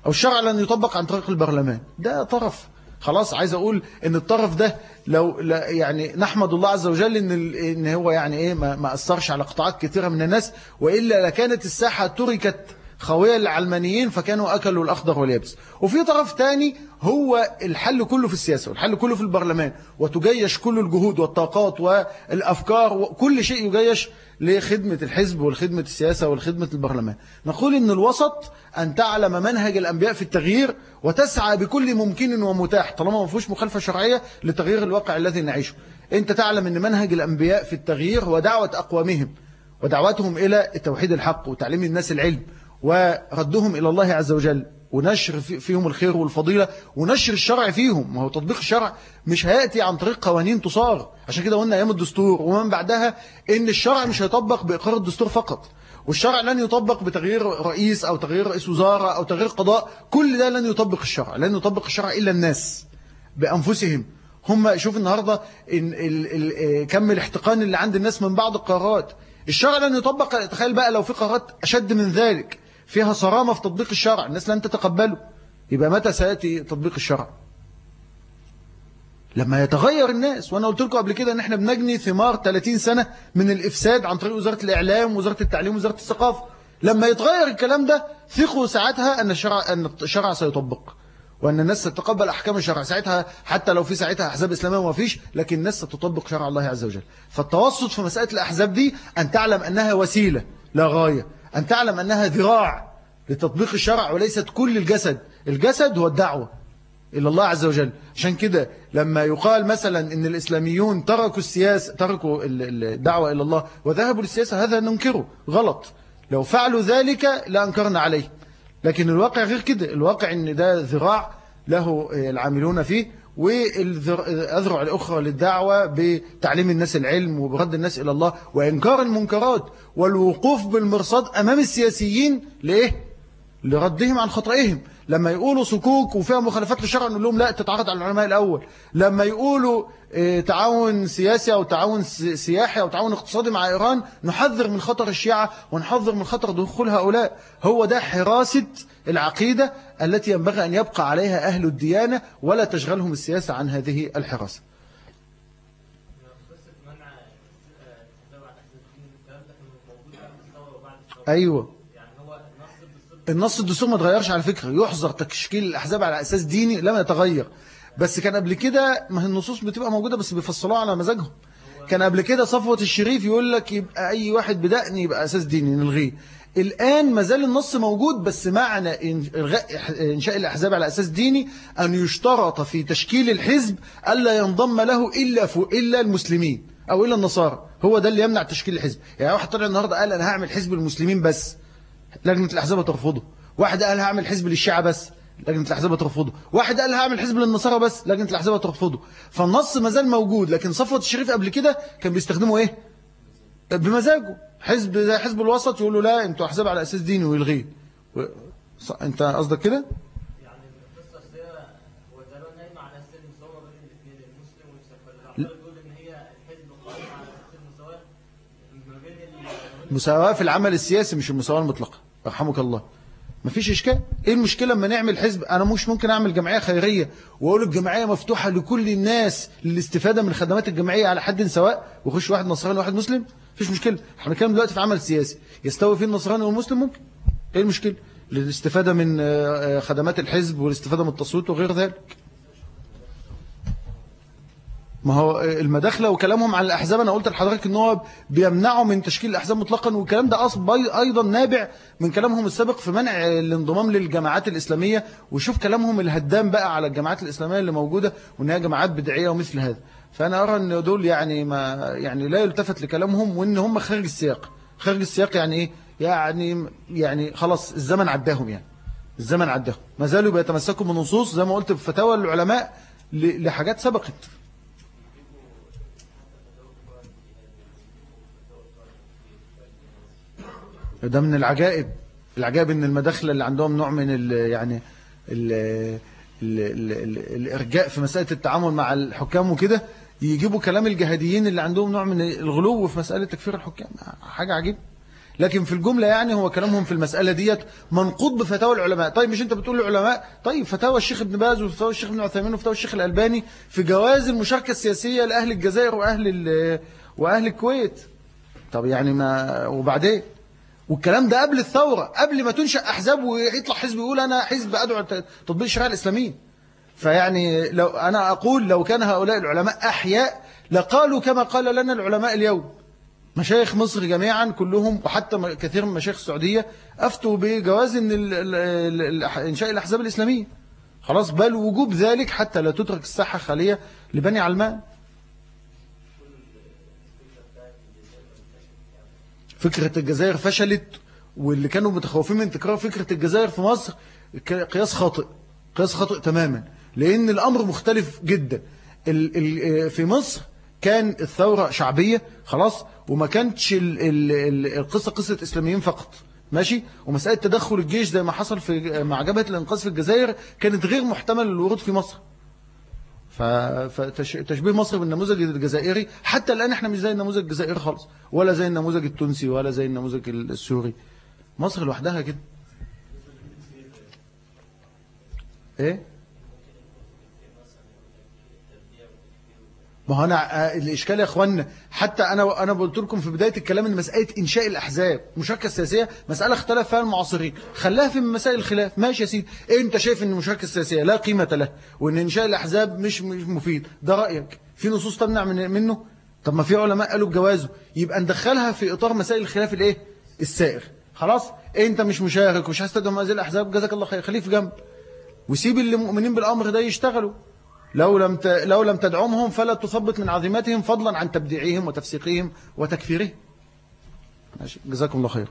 أو الشرع لن يطبق عن طريق البرلمان. ده طرف خلاص عايز أقول إن الطرف ده لو لا يعني نحمد الله عز وجل إن, إن هو يعني إيه ما, ما أثرش على قطاعات كثيرة من الناس وإلا لكانت الساحة تركت خوية للعلمانيين فكانوا أكلوا الأخضر واليابس. وفي طرف تاني هو الحل كله في السياسة والحل كله في البرلمان وتجيش كل الجهود والطاقات والأفكار وكل شيء يجيش لخدمة الحزب والخدمة السياسة والخدمة البرلمان. نقول إن الوسط أن تعلم منهج الأنبياء في التغيير وتسعى بكل ممكن ومتاح طالما ما فيهوش مخالفة شرعية لتغيير الواقع الذي نعيشه. أنت تعلم أن منهج الأنبياء في التغيير ودعوة أقوامهم ودعوتهم إلى توحيد الحق وتعليم الناس العلم وردهم إلى الله عز وجل. ونشر فيهم الخير والفضيلة ونشر الشرع فيهم. ما هو تطبيق الشرع مش هيأتي عن طريق قوانين تصار. عشان كده قلنا أيام الدستور ومن بعدها إن الشرع مش هيطبق بإقرار الدستور فقط. والشرع لن يطبق بتغيير رئيس أو تغيير رئيس وزارة أو تغيير قضاء. كل ده لن يطبق الشرع لن يطبق الشرع إلا الناس بأنفسهم. هم شوف النهاردة إن ال ال كم الاحتقان اللي عند الناس من بعض القرارات. الشرع لن يطبق تخيل بقى لو في قرارات أشد من ذلك. فيها صرامة في تطبيق الشرع الناس لن تتقبله. يبقى متى سيأتي تطبيق الشرع؟ لما يتغير الناس وأنا قلت لكم قبل كده إن إحنا بنجني ثمار 30 سنة من الإفساد عن طريق وزارة الإعلام وزارة التعليم وزارة الثقافة. لما يتغير الكلام ده ثقوا ساعتها أن الشرع أن الشرع سيطبق وأن الناس ستتقبل أحكام الشرع. ساعتها حتى لو في ساعتها أحزاب إسلامية وما فيش لكن الناس ستطبق شرع الله عز وجل. فالتوسط في مسألة الأحزاب دي أن تعلم أنها وسيلة لا غاية. أن تعلم أنها ذراع لتطبيق الشرع وليست كل الجسد. الجسد هو الدعوة إلى الله عز وجل. عشان كده لما يقال مثلا إن الإسلاميون تركوا السياسة تركوا الدعوة إلى الله وذهبوا للسياسة هذا ننكره. غلط. لو فعلوا ذلك لأنكرنا عليه. لكن الواقع غير كده. الواقع إن ده ذراع له العاملون فيه. والأذرع الأخرى للدعوة بتعليم الناس العلم وبرد الناس إلى الله وإنكار المنكرات والوقوف بالمرصاد أمام السياسيين لإيه؟ لردهم عن خطئهم لما يقولوا صكوك وفيها مخالفات للشرع نقول لهم لا تتعرض على العلماء الأول لما يقولوا تعاون سياسي أو تعاون سياحي أو تعاون اقتصادي مع إيران نحذر من خطر الشيعة ونحذر من خطر دخول هؤلاء. هو ده حراسة العقيدة التي ينبغي أن يبقى عليها أهل الديانة ولا تشغلهم السياسة عن هذه الحراسة. أيوة. النص الدستور ما تغيرش على فكرة. يحظر تشكيل الأحزاب على أساس ديني لم يتغير. بس كان قبل كده ما النصوص بتبقى موجودة بس بيفصلوها على مزاجهم. كان قبل كده صفوة الشريف يقول لك يبقى أي واحد بدأن يبقى أساس ديني نلغيه. الآن ما زال النص موجود بس معنى إنشاء الأحزاب على أساس ديني أن يشترط في تشكيل الحزب ألا ينضم له إلا, إلا المسلمين أو إلا النصارى. هو ده اللي يمنع تشكيل الحزب. يعني واحد طلع النهاردة قال أنا هعمل حزب المسلمين بس لجنة الأحزاب ترفضه واحد قال هعمل حزب للشيعة بس. لجنة الأحزاب ترفضه. واحد قال هعمل حزب للنصارى بس لجنة الأحزاب ترفضه. فالنص ما زال موجود لكن صفوة الشريف قبل كده كان بيستخدموا إيه؟ بمزاجه. حزب زي حزب الوسط يقول له لا أنتوا أحزاب على أساس ديني ويلغيه و... انت قصدك كده؟ المساواة في العمل السياسي مش المساواة المطلقة. رحمك الله. مفيش إشكال. إيه المشكلة لما نعمل حزب؟ أنا مش ممكن أعمل جمعية خيرية وأقول الجمعية مفتوحة لكل الناس للاستفادة من خدمات الجمعية على حد سواء وخش واحد نصراني وواحد مسلم؟ مفيش مشكلة. إحنا بنتكلم دلوقتي في عمل سياسي. يستوي فيه النصراني والمسلم ممكن. إيه المشكلة؟ للاستفادة من آه، آه، خدمات الحزب والاستفادة من التصويت وغير ذلك. ما هو المداخلة وكلامهم عن الأحزاب أنا قلت لحضرتك أن هو بيمنعوا من تشكيل الأحزاب مطلقا والكلام ده أيضا نابع من كلامهم السابق في منع الانضمام للجماعات الإسلامية. وشوف كلامهم الهدام بقى على الجماعات الإسلامية اللي موجودة وأنها جماعات بدعية ومثل هذا. فأنا أرى أن دول يعني ما يعني لا يلتفت لكلامهم وأن هم خارج السياق. خارج السياق يعني إيه؟ يعني يعني خلاص الزمن عداهم يعني. الزمن عداهم. ما زالوا بيتمسكوا بنصوص زي ما قلت في فتاوى العلماء لحاجات سبقت. ده من العجائب. العجائب إن المداخلة اللي عندهم نوع من ال يعني ال ال ال ال الإرجاء في مسألة التعامل مع الحكام وكده يجيبوا كلام الجهاديين اللي عندهم نوع من الغلو في مسألة تكفير الحكام. حاجة عجيبة. لكن في الجملة يعني هو كلامهم في المسألة ديت منقوض بفتاوى العلماء. طيب مش أنت بتقول العلماء؟ طيب فتاوى الشيخ ابن باز وفتاوى الشيخ ابن عثيمين وفتاوى الشيخ الألباني في جواز المشاركة السياسية لأهل الجزائر وأهل وأهل الكويت. طب يعني ما وبعدين؟ والكلام ده قبل الثورة قبل ما تنشأ أحزاب ويطلع حزب يقول أنا حزب أدعو تطبيق الشريعة الإسلامية فيعني لو أنا أقول لو كان هؤلاء العلماء أحياء لقالوا كما قال لنا العلماء اليوم. مشايخ مصر جميعا كلهم وحتى كثير من مشايخ السعودية أفتوا بجواز إن إنشاء الأحزاب الإسلامية. خلاص بل وجوب ذلك حتى لا تترك الساحة خالية لبني علمان. فكرة الجزائر فشلت واللي كانوا متخوفين من تكرار فكرة الجزائر في مصر قياس خاطئ قياس خاطئ تماما لأن الأمر مختلف جدا. في مصر كان الثورة شعبية خلاص وما كانتش القصة قصة إسلاميين فقط ماشي؟ ومسألة تدخل الجيش زي ما حصل في مع جبهة الإنقاذ في الجزائر كانت غير محتمل للورود في مصر. فتشبيه مصر بالنموذج الجزائري. حتى الآن إحنا مش زي النموذج الجزائري خالص ولا زي النموذج التونسي ولا زي النموذج السوري. مصر لوحدها كده. إيه؟ ما هو أنا الإشكال يا أخوانا حتى أنا أنا قلت لكم في بداية الكلام إن مسألة إنشاء الأحزاب المشاركة السياسية مسألة اختلف فيها المعاصرين. خلاها في مسائل الخلاف. ماشي يا سيدي. إيه أنت شايف إن المشاركة السياسية لا قيمة لها وإن إنشاء الأحزاب مش مفيد؟ ده رأيك. في نصوص تمنع من منه؟ طب ما في علماء قالوا بجوازه يبقى ندخلها في إطار مسائل الخلاف الإيه؟ السائر. خلاص؟ إيه أنت مش مشارك ومش عايز تدعم هذه الأحزاب؟ جزاك الله خير. خليه في جنب. وسيب اللي مؤمنين بالأمر ده يشتغلوا. لو لم لو لم تدعمهم فلا تثبط من عظيمتهم فضلا عن تبديعهم وتفسيقهم وتكفيرهم. جزاكم الله خير.